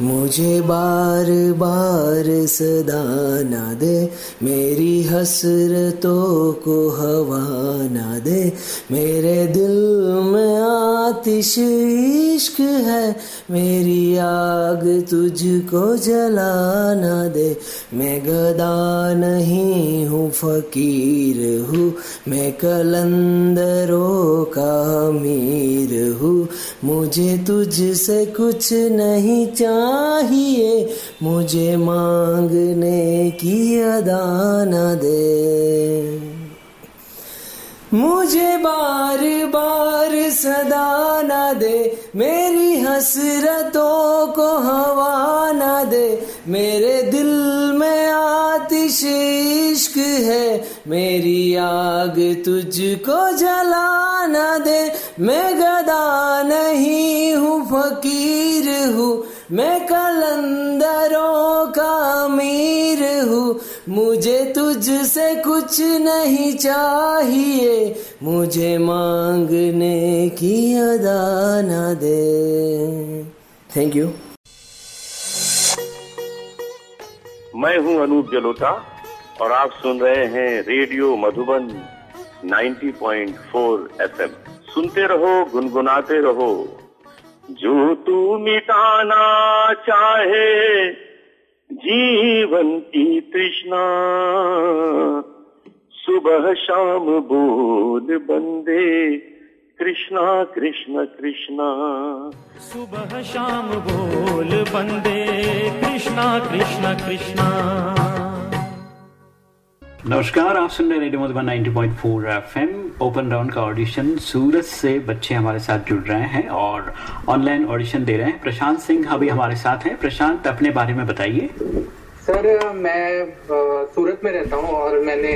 मुझे बार बार सदा ना दे, मेरी हसरतों को हवा ना दे। मेरे दिल में आतिश इश्क है मेरी आग तुझको जला ना दे। मैं गदा नहीं हूँ, फकीर हूँ। मैं कलंदरों का अमीर हूँ। मुझे तुझसे कुछ नहीं चाहिए। मुझे मांगने की अदा दे। मुझे बार बार सदा न दे, मेरी हसरतों को हवा न दे। मेरे दिल में आतिश इश्क है, मेरी आग तुझको जला न दे। मैं गदा नहीं हूँ, फकीर हूँ, मैं कलंदरों का अमीर हूँ। मुझे तुझसे कुछ नहीं चाहिए। मुझे मांगने की अदा न दे। थैंक यू मैं हूँ अनूप जलोटा और आप सुन रहे हैं रेडियो मधुबन 90.4 एफएम। सुनते रहो, गुनगुनाते रहो। जो तू मिटाना चाहे जीवन की तृष्णा। सुबह, शाम, बोध बंदे कृष्णा, कृष्ण, कृष्णा। सुबह, शाम, बोल बंदे कृष्णा, कृष्ण, कृष्णा। नमस्कार, आप सुन रहे radio Madhuban 90.4 FM. Open round का ऑडिशन सूरत से बच्चे हमारे साथ जुड़ रहे हैं और ऑनलाइन ऑडिशन दे रहे हैं। प्रशांत सिंह अभी हमारे साथ हैं। प्रशांत, अपने बारे में बताइए। सर, मैं सूरत में रहता हूँ और मैंने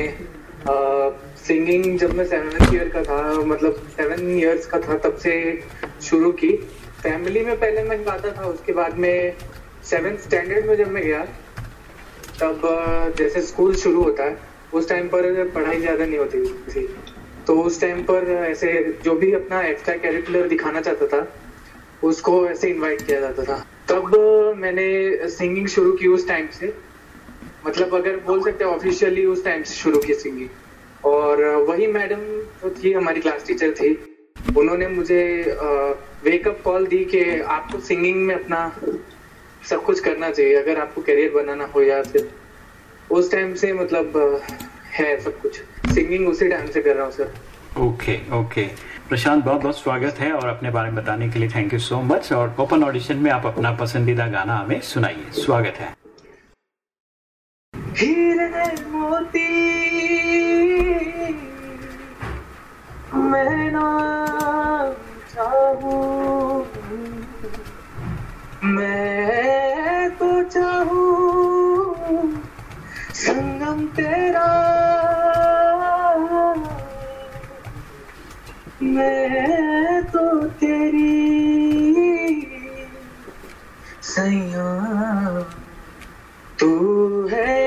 सिंगिंग जब मैं सेवन ईयर का था मतलब सेवन इयर्स का था, तब से शुरू की। फैमिली में पहले मैं गाता था, उसके बाद में सेवन स्टैंडर्ड में जब मैं गया, तब जैसे स्कूल शुरू होता है उस टाइम पर पढ़ाई ज़्यादा नहीं होती थी। तो उस टाइम पर ऐसे जो भी अपना एक्स्ट्रा कैरिकुलर दिखाना चाहता था, उसको ऐसे इनवाइट किया जाता था। तब मैंने सिंगिंग शुरू की उस टाइम से। मतलब अगर बोल सकते हैं ऑफिशियली उस टाइम से शुरू की सिंगिंग और वही मैडम जो थी, हमारी क्लास टीचर थी, उन्होंने मुझे वेकअप कॉल दी कि आपको सिंगिंग में अपना सब कुछ करना चाहिए, अगर आपको करियर बनाना हो या फिर उस टाइम से मतलब है सब कुछ। सिंगिंग उसी टाइम से कर रहा हूँ सर ओके ओके प्रशांत बहुत बहुत स्वागत है और अपने बारे में बताने के लिए थैंक यू सो मच और ओपन ऑडिशन में आप अपना पसंदीदा गाना हमें सुनाइए। स्वागत है। हीरे मोती मैं ना चाहूँ मैं तेरा। मैं तो तेरी सैया। तू है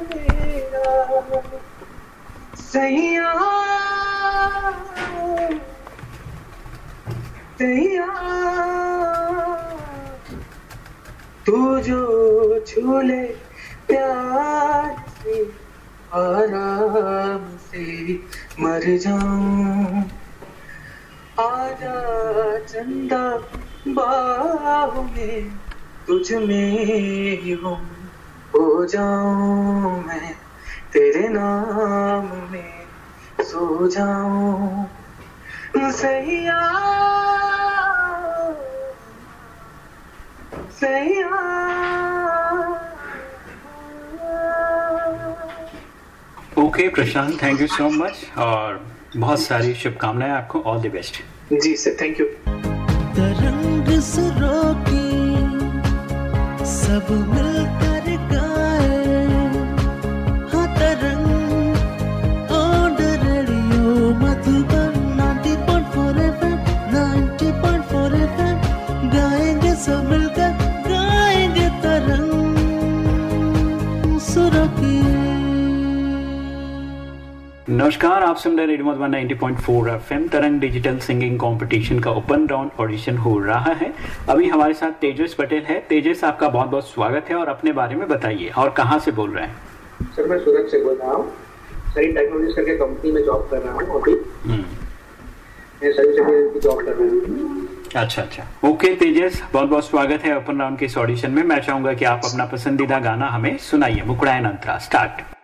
मेरा सैया। सैया। तू जो छू ले प्यार से आराम से मर जाऊँ। आजा चंदा बाहों में, तुझ में ही गुम हो जाऊँ मैं। तेरे नाम में सो जाऊँ। सैया सैया। Okay Prashant thank you so much और बहुत सारी शुभकामनाएँ आपको ऑल द बेस्ट जी सर थैंक यू तरंग सब मिलकर नमस्कार आप सुन रहे radio Madhuban 90.4 FM. Tarang digital singing competition का ओपन राउंड ऑडिशन हो रहा है। अभी हमारे साथ तेजस पटेल है। तेजस आपका बहुत बहुत स्वागत है और अपने बारे में बताइए और कहाँ से बोल रहे हैं? सर मैं सूरत से बोल रहा हूँ। सरी टेक्नोलॉजीज़ करके कंपनी में जॉब कर रहा हूँ अभी। मैं सही जगह की जॉब कर रहा हूँ। अच्छा अच्छा। ओके तेजस बहुत बहुत स्वागत है ओपन राउंड के इस ऑडिशन में। मैं चाहूँगा कि आप अपना पसंदीदा गाना हमें सुनाइए। मुकुड़ायन अंतरा स्टार्ट।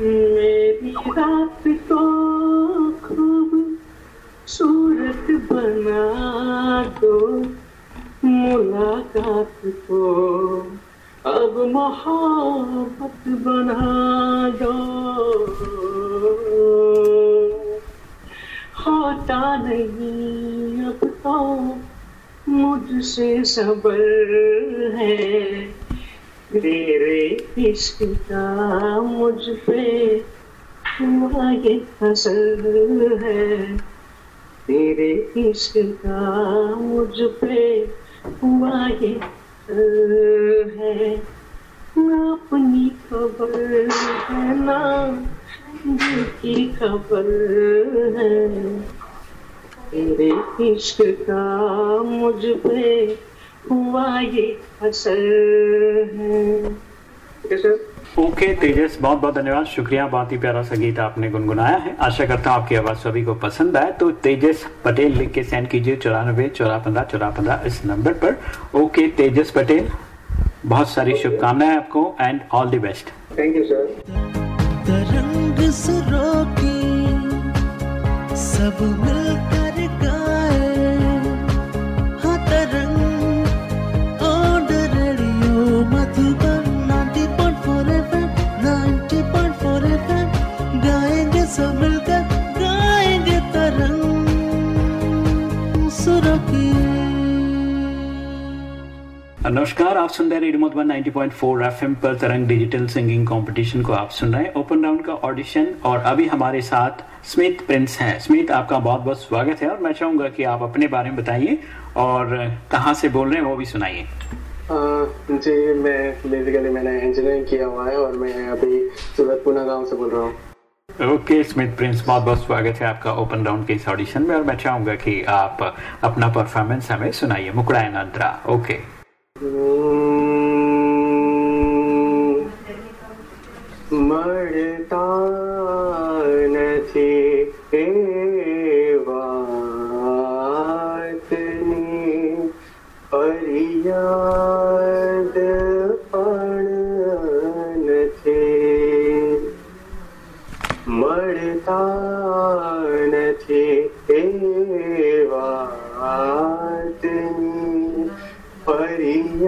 मेरी रात को खूब सूरत बना दो मुलाकात को अब मोहब्बत बना दो होता नहीं अब तो मुझसे सबर है। तेरे इश्क का मुझ पे ये असर है। तेरे इश्क का मुझ पे असर है। ना अपनी खबर है, ना दिल की खबर है। तेरे इश्क का मुझ पे हुआ ये असर है ठीक ओके तेजस बहुत बहुत धन्यवाद। शुक्रिया बहुत ही प्यारा सा गीत आपने गुनगुनाया है। आशा करता हूँ आपकी आवाज़ सभी को पसंद आए। तो तेजस पटेल लिख के सेंड कीजिए चौरानबे चौरा पंद्रह चौरा पंद्रह इस नंबर पर। ओके तेजस पटेल बहुत सारी okay. शुभकामनाएँ आपको and all the best thank you sir Tarang सुरों की सब मिलकर नमस्कार आप सुन रहे हैं रेडियो मधुबन 90.4 एफएम पर तरंग डिजिटल सिंगिंग कंपटीशन को आप सुन रहे हैं। ओपन राउंड का ऑडिशन और अभी हमारे साथ स्मिथ प्रिंस हैं। स्मिथ आपका बहुत बहुत स्वागत है और मैं चाहूँगा कि आप अपने बारे में बताइए और कहाँ से बोल रहे हैं वो भी सुनाइए। जी मैं बेसिकली मैंने इंजीनियरिंग किया हुआ है और मैं अभी सूरत पूना गाँव से बोल रहा हूँ। ओके स्मिथ प्रिंस बहुत बहुत स्वागत है आपका ओपन राउंड के इस ऑडिशन में और मैं चाहूँगा कि आप अपना परफॉर्मेंस हमें सुनाइए मुकुड़ाए नंद्रा ओके। Oh.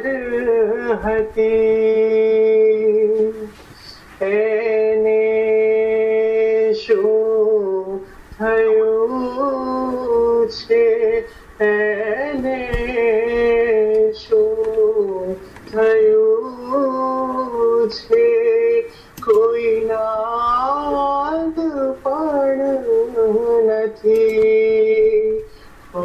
સભર હતી એને શું થયું છે એને શું થયું છે કોઈ નાદ પણ નથી ઓ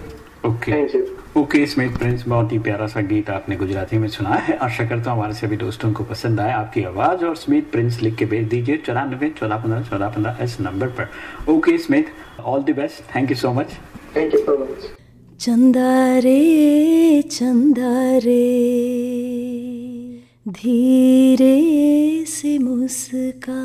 ओके ओके स्मित प्रिंस बहुत ही प्यारा सा गीत आपने गुजराती में सुनाया है। आशा करता हूँ हमारे सभी दोस्तों को पसंद आए। आपकी आवाज़ और स्मित प्रिंस लिख के भेज दीजिए चौरानबे चौदह पंद्रह चौदह पंद्रह इस नंबर पर। Okay Smit all the best thank you so much thank you so much चंदा रे चंदा रे धीरे से मुस्का।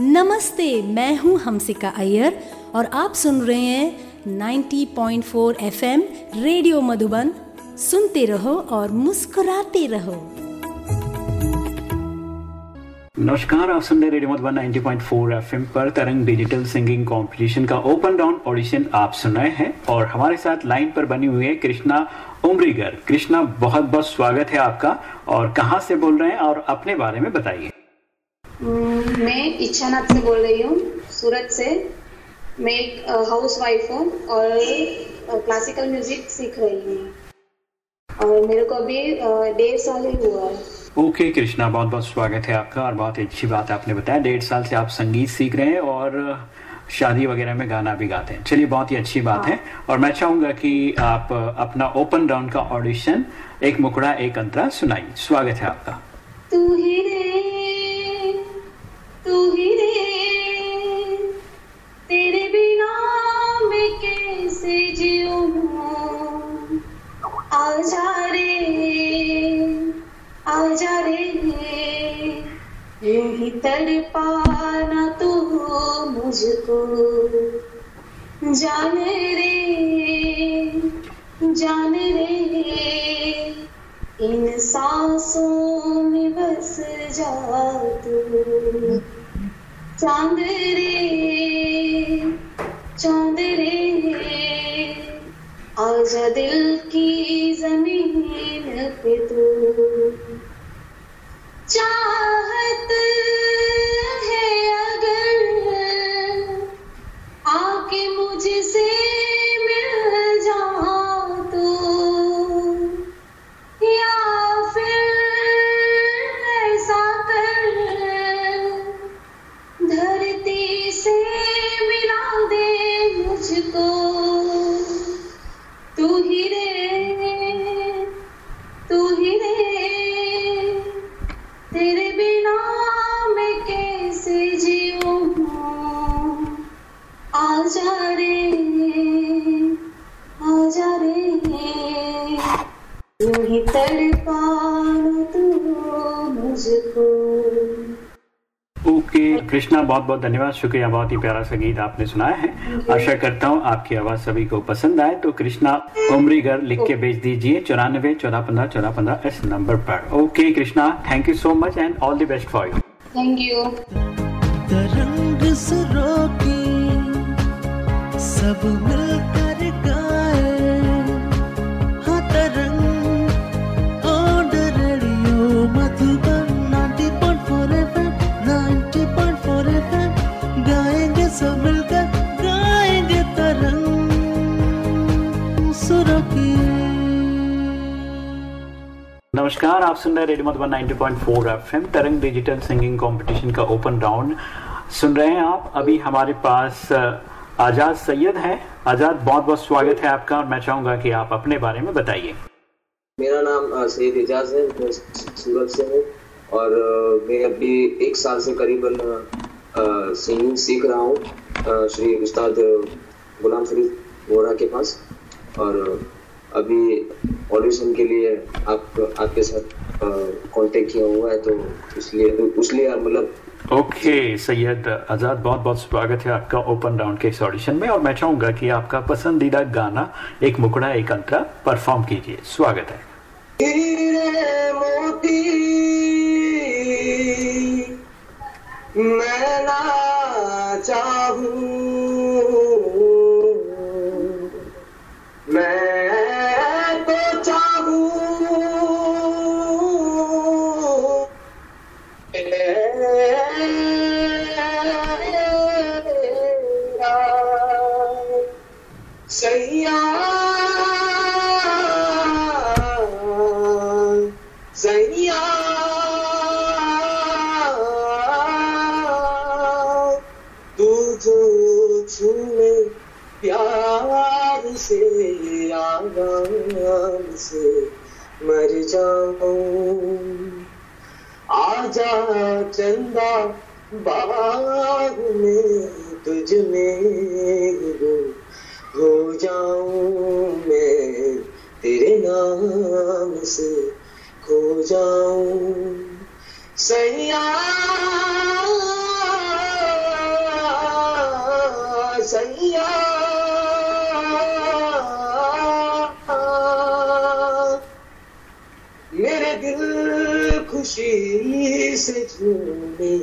नमस्ते मैं हूँ हमसिका अय्यर और आप सुन रहे हैं 90.4 एफएम रेडियो मधुबन सुनते रहो और मुस्कुराते रहो। नमस्कार आप सुन रहे रेडियो मधुबन 90.4 एफएम पर तरंग डिजिटल सिंगिंग कंपटीशन का ओपन राउंड ऑडिशन आप सुन रहे हैं और हमारे साथ लाइन पर बनी हुई है कृष्णा उमरीगर। कृष्णा बहुत बहुत स्वागत है आपका और कहाँ से बोल रहे हैं और अपने बारे में बताइए। मैं इच्छानाथ से बोल रही हूँ सूरत से। मैं एक हाउस वाइफ हूँ और क्लासिकल म्यूज़िक सीख रही हूँ। और मेरे को अभी डेढ़ साल ही हुआ है। ओके okay, कृष्णा बहुत बहुत स्वागत है आपका और बहुत ही अच्छी बात आपने बताया। डेढ़ साल से आप संगीत सीख रहे हैं और शादी वगैरह में गाना भी गाते हैं। चलिए बहुत ही अच्छी बात है। और मैं चाहूँगा कि आप अपना ओपन राउंड का ऑडिशन एक मुकड़ा एक अंतरा सुनाइए। स्वागत है आपका। तू ही रे तू ही रे। बिना मैं कैसे जीऊं? आजा रे आजा रे। यूँ ही तड़पाना तू मुझको। जान रे जान रे। इन सांसों में बस जा तू। चाँद रे चाँद रे आजा दिल की ज़मीन पे तू। चाहत है अगर आके मुझसे कृष्णा बहुत बहुत धन्यवाद। शुक्रिया बहुत ही प्यारा सा गीत आपने सुनाया है। आशा करता हूँ आपकी आवाज़ सभी को पसंद आए। तो कृष्णा उमरीगर लिख के भेज दीजिए। चौरानबे चौदह पंद्रह चौदह पंद्रह इस नंबर पर। Okay Krishna thank you so much and all the best for you thank you Tarang सुरों की सब मिलकर सब मिलकर गाएँगे तरंग सुरों की। नमस्कार आप सुन रहे हैं radio Madhuban 90.4 FM Tarang digital singing competition का ओपन राउंड। सुन रहे हैं आप अभी हमारे पास आज़ाद सैयद है। आज़ाद बहुत बहुत स्वागत है आपका। और मैं चाहूँगा कि आप अपने बारे में बताइए। मेरा नाम सईद एजाज है। मैं सूरत से हूँ और मैं अभी एक साल से करीबन सिंगिंग सीख रहा हूँ। श्री उस्ताद गुलाम शरीफ वोरा के पास। और अभी ऑडिशन के लिए आप आपके साथ कांटेक्ट किया हुआ है तो इसलिए इसलिए आप मतलब ओके सैयद आज़ाद बहुत बहुत स्वागत है आपका ओपन राउंड के इस ऑडिशन में। और मैं चाहूँगा कि आपका पसंदीदा गाना एक मुकड़ा एक अंतरा परफॉर्म कीजिए। स्वागत है। मोती। मैं ना चाहूँ। मैं से मर जाऊँ। आजा चंदा बाग में तुझ में हो जाऊँ मैं तेरे नाम से खो जाऊँ। सैया खुशी से झूमे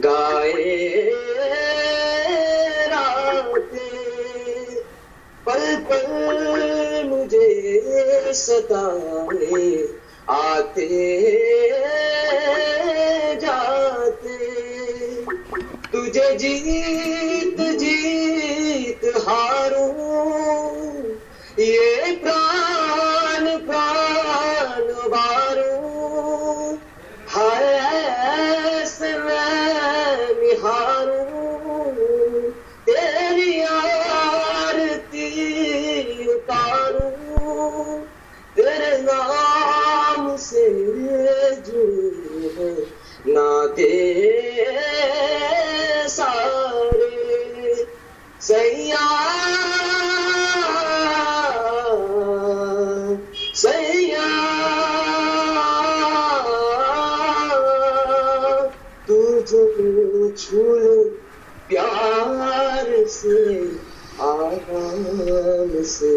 गाए रातें। पल पल मुझे सताए आते जाते। तुझे जीत जीत हारूं। से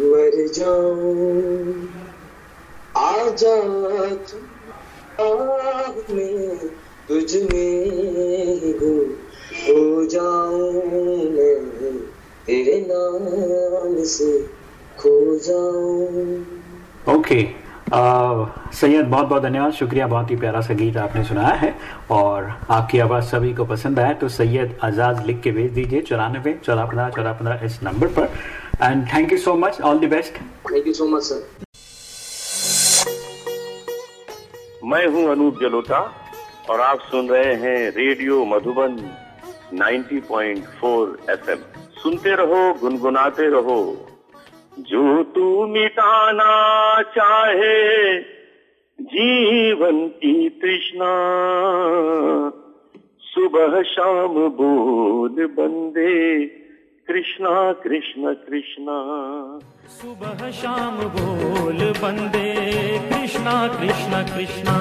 मर जाऊँ। तुझ में गुम हो जाऊँ मैं तेरे नाम से खो जाऊँ। ओके सैयद, बहुत बहुत धन्यवाद। शुक्रिया, बहुत ही प्यारा सा गीत आपने सुनाया है और आपकी आवाज़ सभी को पसंद आया तो सैयद आज़ाद लिख के भेज दीजिए। चौरानबे चौदह पंद्रह चौदह पंद्रह इस नंबर पर। And thank you so much all the best thank you so much sir मैं हूँ अनूप जलोटा और आप सुन रहे हैं रेडियो मधुबन 90.4 एफएम। सुनते रहो गुनगुनाते रहो। जो तू मिटाना चाहे जीवन की तृष्णा। सुबह शाम बोल बंदे कृष्णा कृष्ण कृष्णा। सुबह शाम बोल बंदे कृष्णा कृष्ण कृष्णा।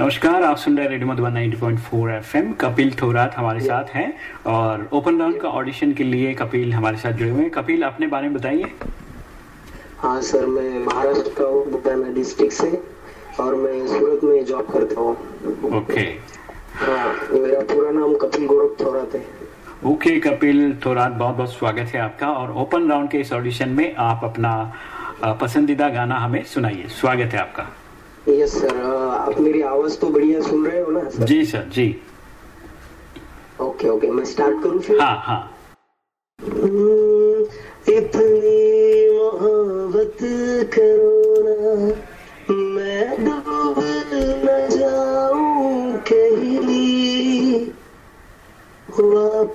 नमस्कार आप सुन रहे हैं रेडियो मधुबन 90.4 एफएम। कपिल थोरात हमारे साथ हैं और ओपन राउंड का ऑडिशन के लिए कपिल हमारे साथ जुड़े हुए हैं। कपिल अपने बारे में बताइए। हाँ सर मैं महाराष्ट्र का हूँ डिस्ट्रिक्ट से और मैं सूरत में जॉब करता हूँ। ओके। हाँ मेरा पूरा नाम कपिल गौरव थोरात है। ओके कपिल थोरात बहुत बहुत स्वागत है आपका। और ओपन राउंड के इस ऑडिशन में आप अपना पसंदीदा गाना हमें सुनाइए। स्वागत है आपका। यस सर आप मेरी आवाज़ तो बढ़िया सुन रहे हो ना सर जी सर जी। ओके ओके मैं स्टार्ट करूँ फिर? हाँ हाँ। हम्म, इतनी मोहब्बत करो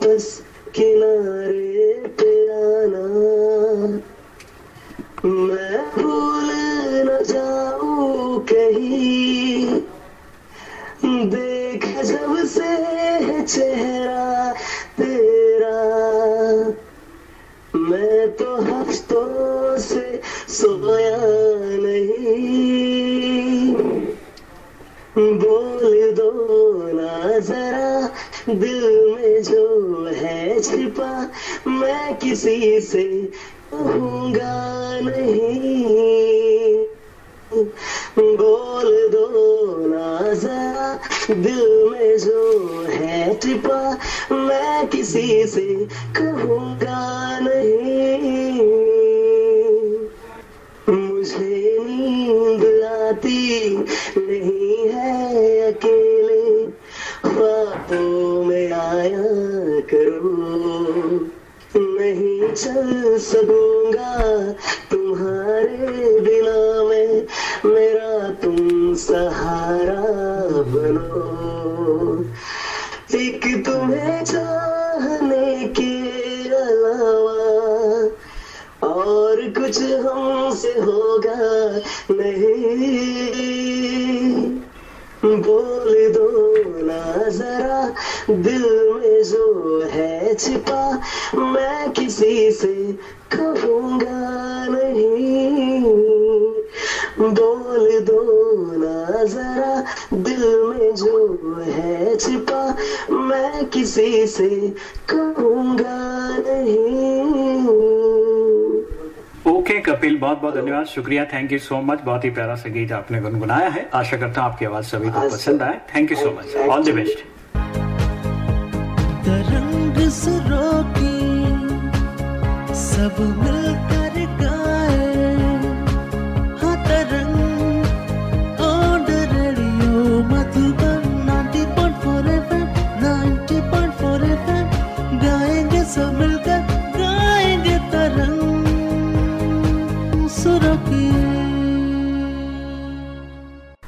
वापस किनारे पे आना मैं भूल न जाऊँ कहीं। देख जब से चेहरा तेरा। मैं तो हफ्तों से सोया नहीं। बोल दो ना जरा दिल में जो है छिपा, मैं किसी से कहूँगा नहीं। बोल दो ना जरा, दिल में जो है छिपा, मैं किसी से कहूँगा नहीं। मुझे नींद आती नहीं है अकेले आया करो? नहीं चल सकूँगा तुम्हारे बिना में। मेरा तुम सहारा बनो। एक तुम्हें चाहने के अलावा और कुछ हमसे होगा नहीं। बोल दो ना जरा, दिल में जो है छिपा, मैं किसी से कहूँगा नहीं। बोल दो ना जरा, दिल में जो है छिपा, मैं किसी से कहूँगा नहीं। कपिल बहुत बहुत धन्यवाद। शुक्रिया थैंक यू सो मच बहुत ही प्यारा संगीत आपने गुनगुनाया है। आशा करता हूँ आपकी आवाज़ सभी को पसंद आए। Thank you so much all the best सब मिलकर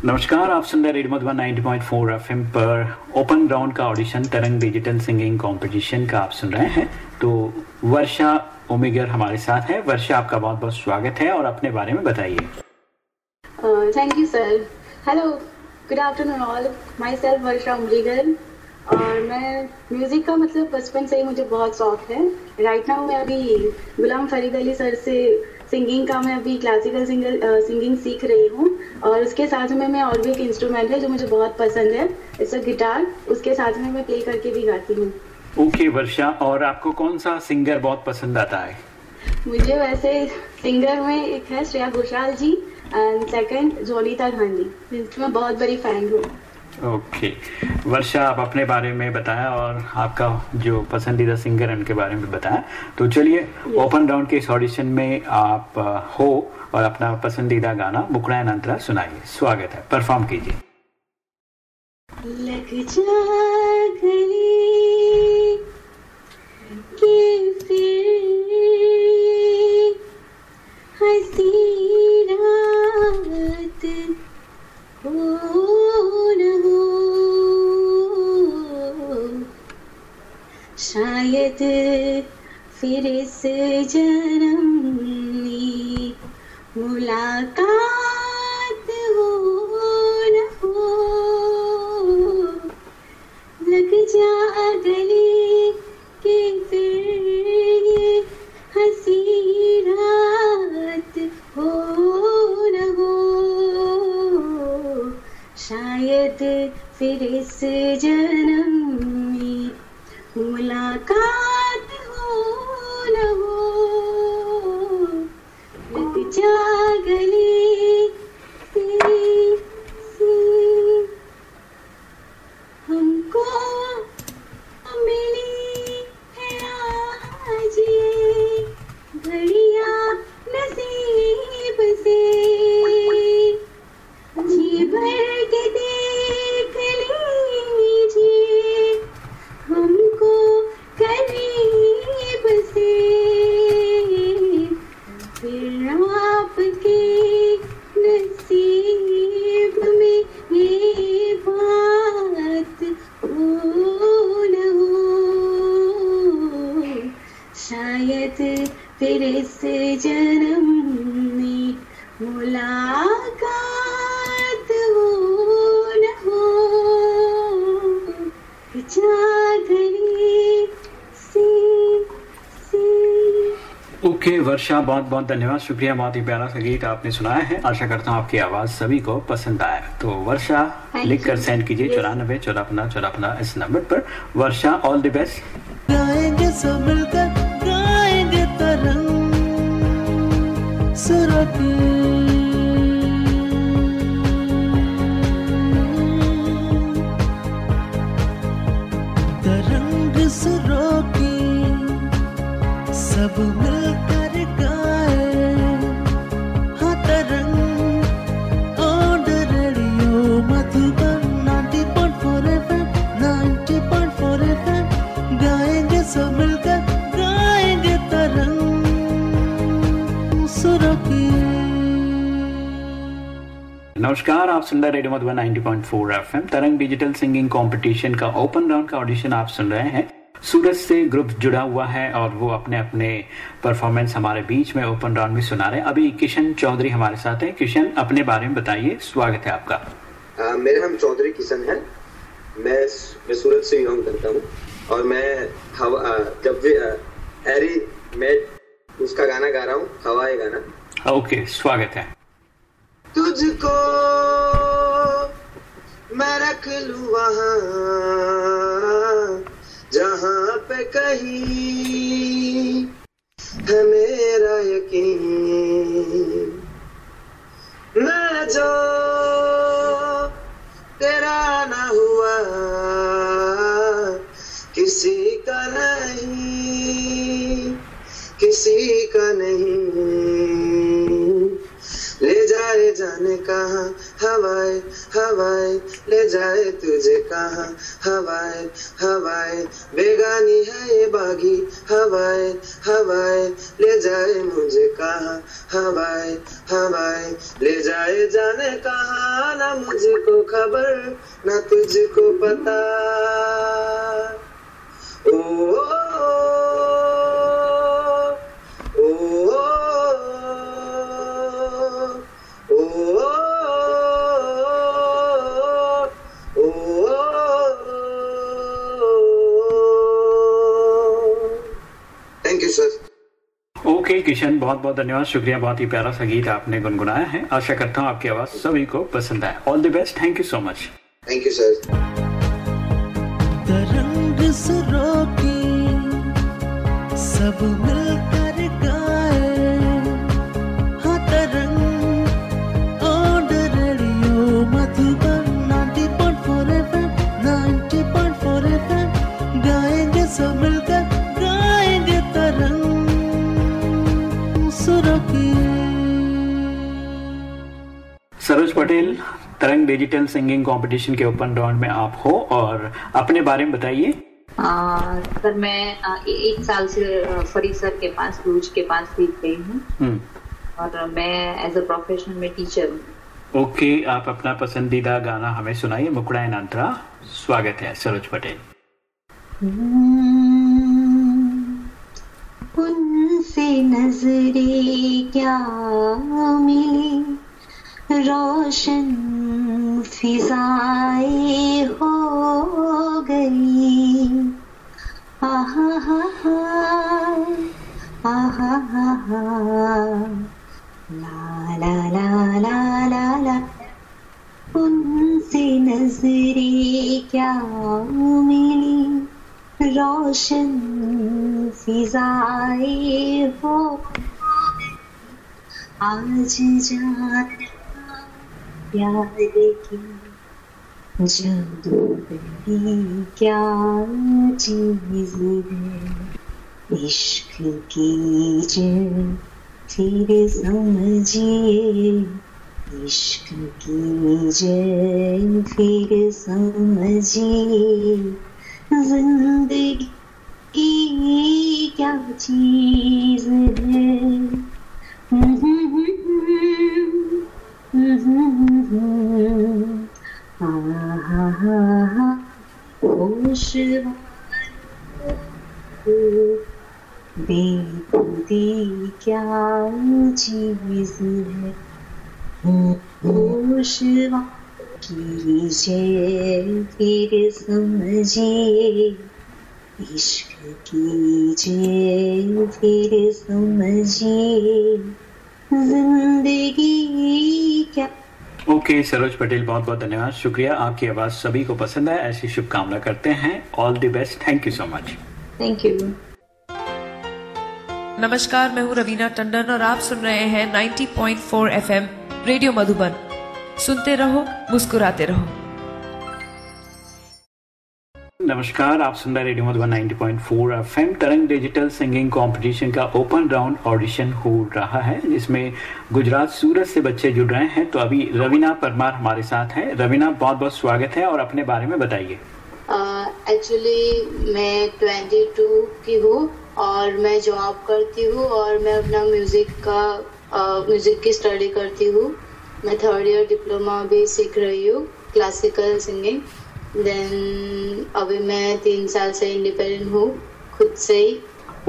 नमस्कार, आप सुन रहे रेडियो मधुबन 90.4 एफएम पर ओपन ग्राउंड का audition, Tarang digital singing competition का आप सुन रहे हैं। तो वर्षा ओमेगर हमारे साथ है। वर्षा, आपका बहुत बहुत स्वागत है और अपने बारे में बताइए। Thank you sir hello good afternoon all myself Varsha Umrigar और मैं म्यूज़िक का मतलब बचपन से ही मुझे बहुत शौक है। राइट नाउ मैं अभी गुलाम फरीद अली सर से सिंगिंग का मैं अभी क्लासिकल सिंगल सिंगिंग सीख रही हूँ। और उसके साथ में मैं और भी एक इंस्ट्रूमेंट है जो मुझे बहुत पसंद है। इट्स अ गिटार उसके साथ में मैं प्ले करके भी गाती हूँ। ओके वर्षा और आपको कौन सा सिंगर बहुत पसंद आता है? मुझे वैसे सिंगर में एक है श्रेया घोषाल जी एंड सेकंड जोनीता गांधी जिनकी मैं बहुत बड़ी फ़ैन हूँ। ओके वर्षा आप अपने बारे में बताया और आपका जो पसंदीदा सिंगर है उनके बारे में बताया तो चलिए ओपन राउंड के इस ऑडिशन में आप हो और अपना पसंदीदा गाना मुकड़ा नंतरा सुनाइए। स्वागत है। परफॉर्म कीजिए। लग जा गले कि फिर हँसी रात न शायद फिर इस जन्म मुलाकात हो न हो। लग जा गले के फिर ये हँसी रात हो न हो शायद फिर इस जन्म ओके वर्षा बहुत बहुत धन्यवाद। शुक्रिया बहुत ही प्यारा सा गीत आपने सुनाया है। आशा करता हूँ आपकी आवाज़ सभी को पसंद आया तो वर्षा लिख कर सेंड कीजिए चौरानबे चौरापना चौरापना इस नंबर पर। वर्षा ऑल द बेस्ट गाएँगे सब मिलकर गाएँगे तरंग। आप सुन रहे radio Madhuban 90.4 FM. Tarang digital singing competition का ओपन राउंड का ऑडिशन आप सुन रहे हैं। सूरत से ग्रुप जुड़ा हुआ है और वो अपने अपने परफॉर्मेंस हमारे बीच में ओपन राउंड में सुना रहे हैं। अभी किशन चौधरी हमारे साथ हैं। किशन अपने बारे में बताइए। स्वागत है आपका। आ, मेरा नाम चौधरी किशन है। मैं मैं सूरत से बिलोंग करता हूँ और मैं हवा आ, जब भी हैरी मेट उसका गाना गा रहा हूँ हवाए गाना। ओके स्वागत है। मैं रख लू वहाँ जहाँ पे कहीं है मेरा यकीन। मैं जो तेरा ना हुआ, किसी का नहीं, किसी का नहीं। ले जाए जाने कहा, हवाए हवाए ले जाए तुझे कहा हवाए हवाए बेगानी है ये बागी हवाए हवाए ले जाए मुझे कहा हवाए हवाए ले जाए जाने कहा ना मुझको खबर ना तुझको पता ओ, ओ, थैंक okay, किशन बहुत बहुत धन्यवाद। शुक्रिया बहुत ही प्यारा सा गीत आपने गुनगुनाया है। आशा करता हूँ आपकी आवाज़ सभी को पसंद आए। All the best thank you so much thank you sir Tarang सुरों की सब मिलकर Patel Tarang digital singing competition के ओपन राउंड में आप हो और अपने बारे में बताइए। सर मैं आ, ए- एक साल से आ, फरीद सर के पास रूज के पास सीख रही हूँ। हम्म, और मैं एज अ प्रोफेशनल में टीचर हूँ। ओके आप अपना पसंदीदा गाना हमें सुनाइए मुकुड़ा नंतरा स्वागत है सरोज पटेल। उनसे नजरे क्या मिली? रोशन फिजाए हो गई। आहा हा हा ला ला ला ला ला उनसे नजरे क्या मिली? रोशन फिजाए हो आज जान प्यार की जादूगरी क्या चीज़ है? इश्क की जड़ फिर समझिए इश्क की जड़ फिर समझिए ज़िंदगी क्या चीज़ है? होश बेखुदी क्या चीज़ है होश कीजिए फिर समझिए इश्क कीजिए फिर समझिए ज़िंदगी क्या? ओके सरोज पटेल बहुत बहुत धन्यवाद। शुक्रिया आपकी आवाज़ सभी को पसंद है ऐसी शुभकामना करते हैं। All the best thank you so much thank you नमस्कार मैं हूँ रवीना टंडन और आप सुन रहे हैं 90.4 एफएम रेडियो मधुबन। सुनते रहो मुस्कुराते रहो। नमस्कार आप सुन रहे radio Madhuban 90.4 FM. Tarang digital singing competition का ओपन राउंड ऑडिशन हो रहा है जिसमें गुजरात सूरत से बच्चे जुड़ रहे हैं। तो अभी रवीना परमार हमारे साथ है। रवीना बहुत बहुत स्वागत है और अपने बारे में बताइए। एक्चुअली uh, मैं 22 की हूँ और मैं जॉब करती हूँ और मैं अपना म्यूज़िक का म्यूज़िक uh, की स्टडी करती हूँ। मैं थर्ड ईयर डिप्लोमा भी सीख रही हूँ क्लासिकल सिंगिंग देन अभी मैं तीन साल से इंडिपेंडेंट हूँ खुद से ही।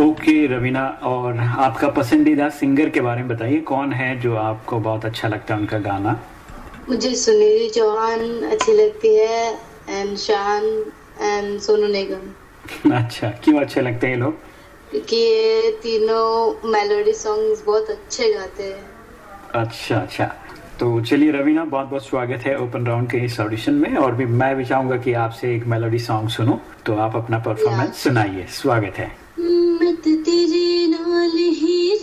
ओके रवीना और आपका पसंदीदा सिंगर के बारे में बताइए कौन है जो आपको बहुत अच्छा लगता है उनका गाना? मुझे सुनील चौहान अच्छी लगती है एंड शान एंड सोनू निगम। अच्छा क्यों अच्छे लगते हैं लोग? क्योंकि ये तीनों मेलोडी सॉन्ग्स बहुत अच्छे गाते हैं। अच्छा अच्छा। तो चलिए रवीना बहुत बहुत स्वागत है ओपन राउंड के इस ऑडिशन में और भी मैं भी चाहूँगा की आपसे एक मेलोडी सॉन्ग सुनो तो आप अपना परफॉर्मेंस सुनाइए। स्वागत है। मैं तेरे नाल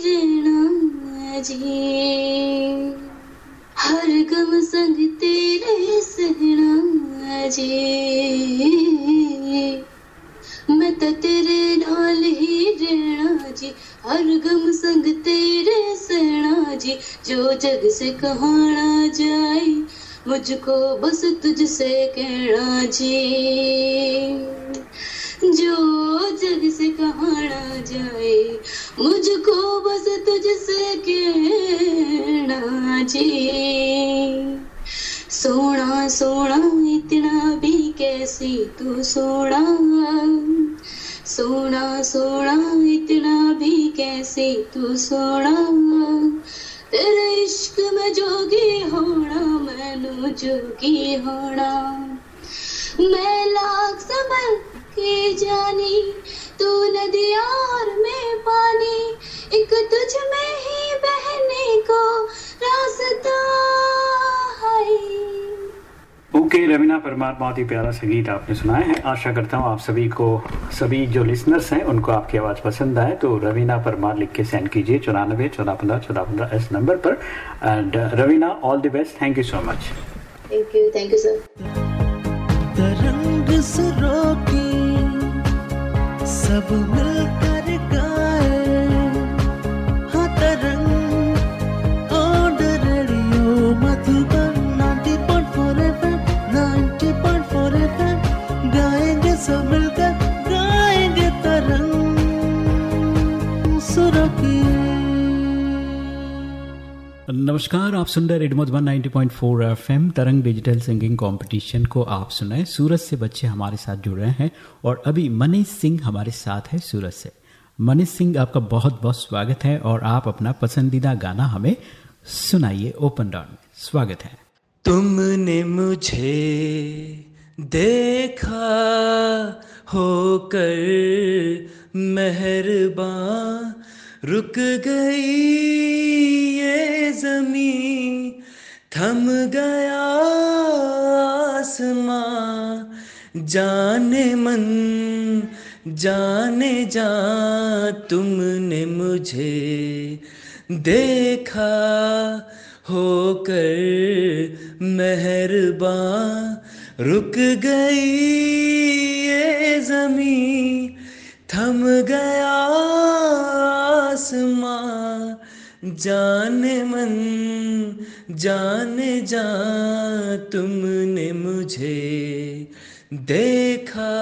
रहना जी। हर गम संग तेरे सहना जी। जग से कहाना जाए, मुझको बस तुझसे कहना जी जो जग से कहाना जाए, मुझको बस तुझसे कहना जी सोना सोना, इतना भी कैसी तू सोना? सोना सोना, इतना भी कैसी तू सोना? तेरे इश्क में जोगी होना, मैनू जोगी होना। मैं लाख समय के जानी तू नदियार में पानी। एक तुझ में ही बहने को रास्ता है। ओके रवीना परमार बहुत ही प्यारा सा गीत आपने सुनाया है। आशा करता हूँ आप सभी को सभी जो लिसनर्स हैं उनको आपकी आवाज़ पसंद आए। तो रवीना परमार लिख के सेंड कीजिए चौरानबे चौदह पंद्रह चौदह पंद्रह इस नंबर पर। And Raveena all the best thank you so much thank you thank you sir Tarang सुरों की सब मिलकर सब मिलकर गाएँगे तरंग सुरों की नमस्कार आप सुन रहे radio Madhuban 90.4 FM Tarang digital singing competition को आप सुनाए सूरत से बच्चे हमारे साथ जुड़ रहे हैं और अभी मनीष सिंह हमारे साथ है सूरत से। मनीष सिंह आपका बहुत बहुत स्वागत है और आप अपना पसंदीदा गाना हमें सुनाइए ओपन डाउन में। स्वागत है। तुमने मुझे देखा होकर मेहरबान, रुक गई ये जमी थम गया आसमां, जाने मन, जाने जा तुमने मुझे देखा होकर मेहरबान रुक गई ये जमी थम गया आसमां। जाने मन, जाने जा तुमने मुझे देखा।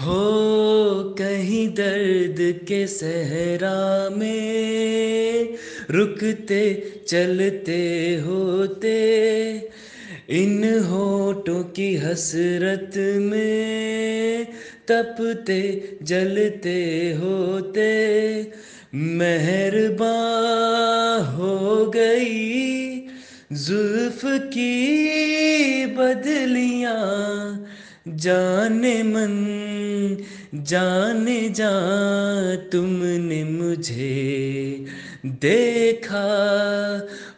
हो कहीं दर्द के सहरा में, रुकते चलते होते इन होठों की हसरत में तपते, जलते होते। मेहरबा हो गई जुल्फ की बदलियाँ। जाने मन, जाने जा, तुमने मुझे देखा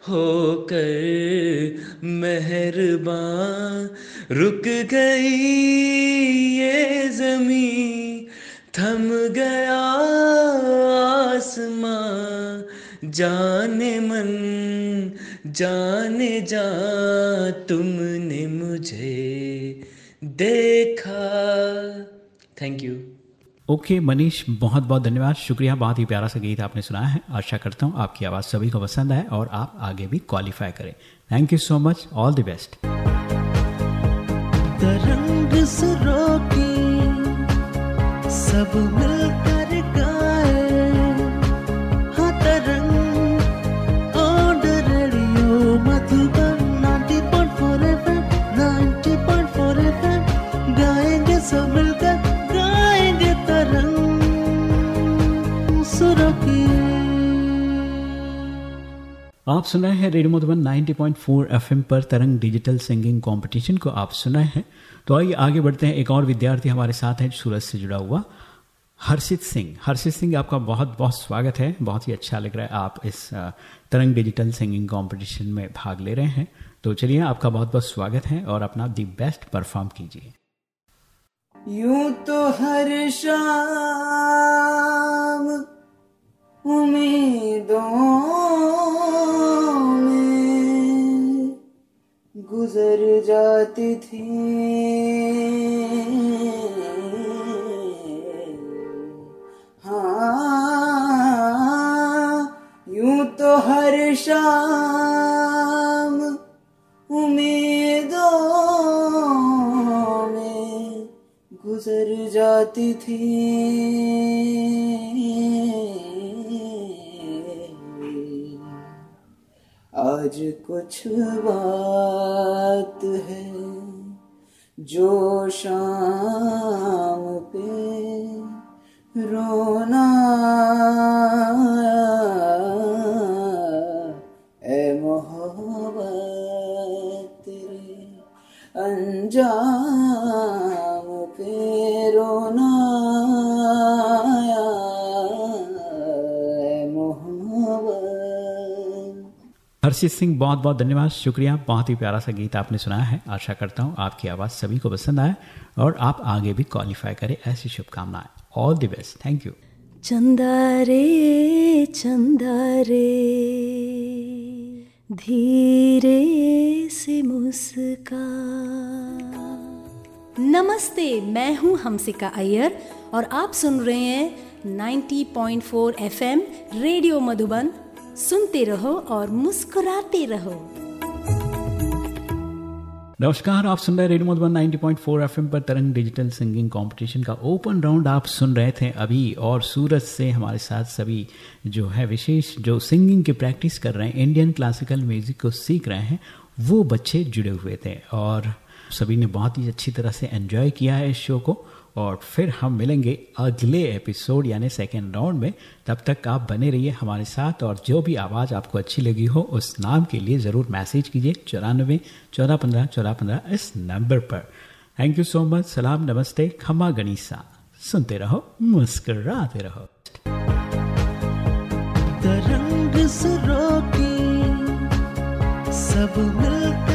होकर मेहरबान। रुक गई ये जमी थम गया आसमां। जाने मन, जाने जा तुमने मुझे देखा। थैंक यू ओके, मनीष, बहुत बहुत धन्यवाद। शुक्रिया, बहुत ही प्यारा सा गीत आपने सुनाया है। आशा करता हूँ आपकी आवाज़ सभी को पसंद आए और आप आगे भी क्वालिफाई करें। Thank you so much all the best सब मिलकर आप सुन रहे हैं रेडियो मधुबन 90.4 एफएम पर तरंग डिजिटल सिंगिंग कंपटीशन को आप सुन हैं। तो आइए आगे बढ़ते हैं। एक और विद्यार्थी हमारे साथ है सूरत से जुड़ा हुआ, हर्षित सिंह। हर्षित सिंह, आपका बहुत बहुत स्वागत है। बहुत ही अच्छा लग रहा है आप इस तरंग डिजिटल सिंगिंग कंपटीशन में भाग ले रहे हैं। तो चलिए, आपका बहुत बहुत स्वागत है और अपना दी बेस्ट परफॉर्म कीजिए। यूँ तो हर शाम उम्मीदों में गुजर जाती थी। हाँ यूँ तो हर शाम उम्मीदों में गुजर जाती थी। आज कुछ बात है जो शाम पे रोना ए मोहब्बत तेरे अंजाम पे रोना हर्षित सिंह, बहुत बहुत धन्यवाद, शुक्रिया। बहुत ही प्यारा सा गीत आपने सुनाया है। आशा करता हूँ आपकी आवाज़ सभी को पसंद आए और आप आगे भी क्वालिफाई करें ऐसी शुभकामनाएँ। All the best thank you चंदा रे चंदा रे धीरे से मुस्का। नमस्ते, मैं हूँ हमसिका अय्यर और आप सुन रहे हैं 90.4 एफएम रेडियो मधुबन। सुनते रहो और मुस्कुराते रहो। नमस्कार, आप सुन रहे रेडियो मधुबन 90.4 एफएम पर तरंग डिजिटल सिंगिंग कंपटीशन का ओपन राउंड आप सुन रहे थे अभी और सूरत से हमारे साथ सभी जो है विशेष जो सिंगिंग की प्रैक्टिस कर रहे हैं, इंडियन क्लासिकल म्यूज़िक को सीख रहे हैं, वो बच्चे जुड़े हुए थे और सभी ने बहुत ही अच्छी तरह से एंजॉय किया है इस शो को। और फिर हम मिलेंगे अगले एपिसोड, यानी सेकेंड राउंड में। तब तक आप बने रहिए हमारे साथ और जो भी आवाज़ आपको अच्छी लगी हो, उस नाम के लिए ज़रूर मैसेज कीजिए चौरानबे चौदह पंद्रह चौदह पंद्रह इस नंबर पर। थैंक यू सो मच सलाम, नमस्ते खमा गणिसा। सुनते रहो, मुस्कराते रहो। सब मिलकर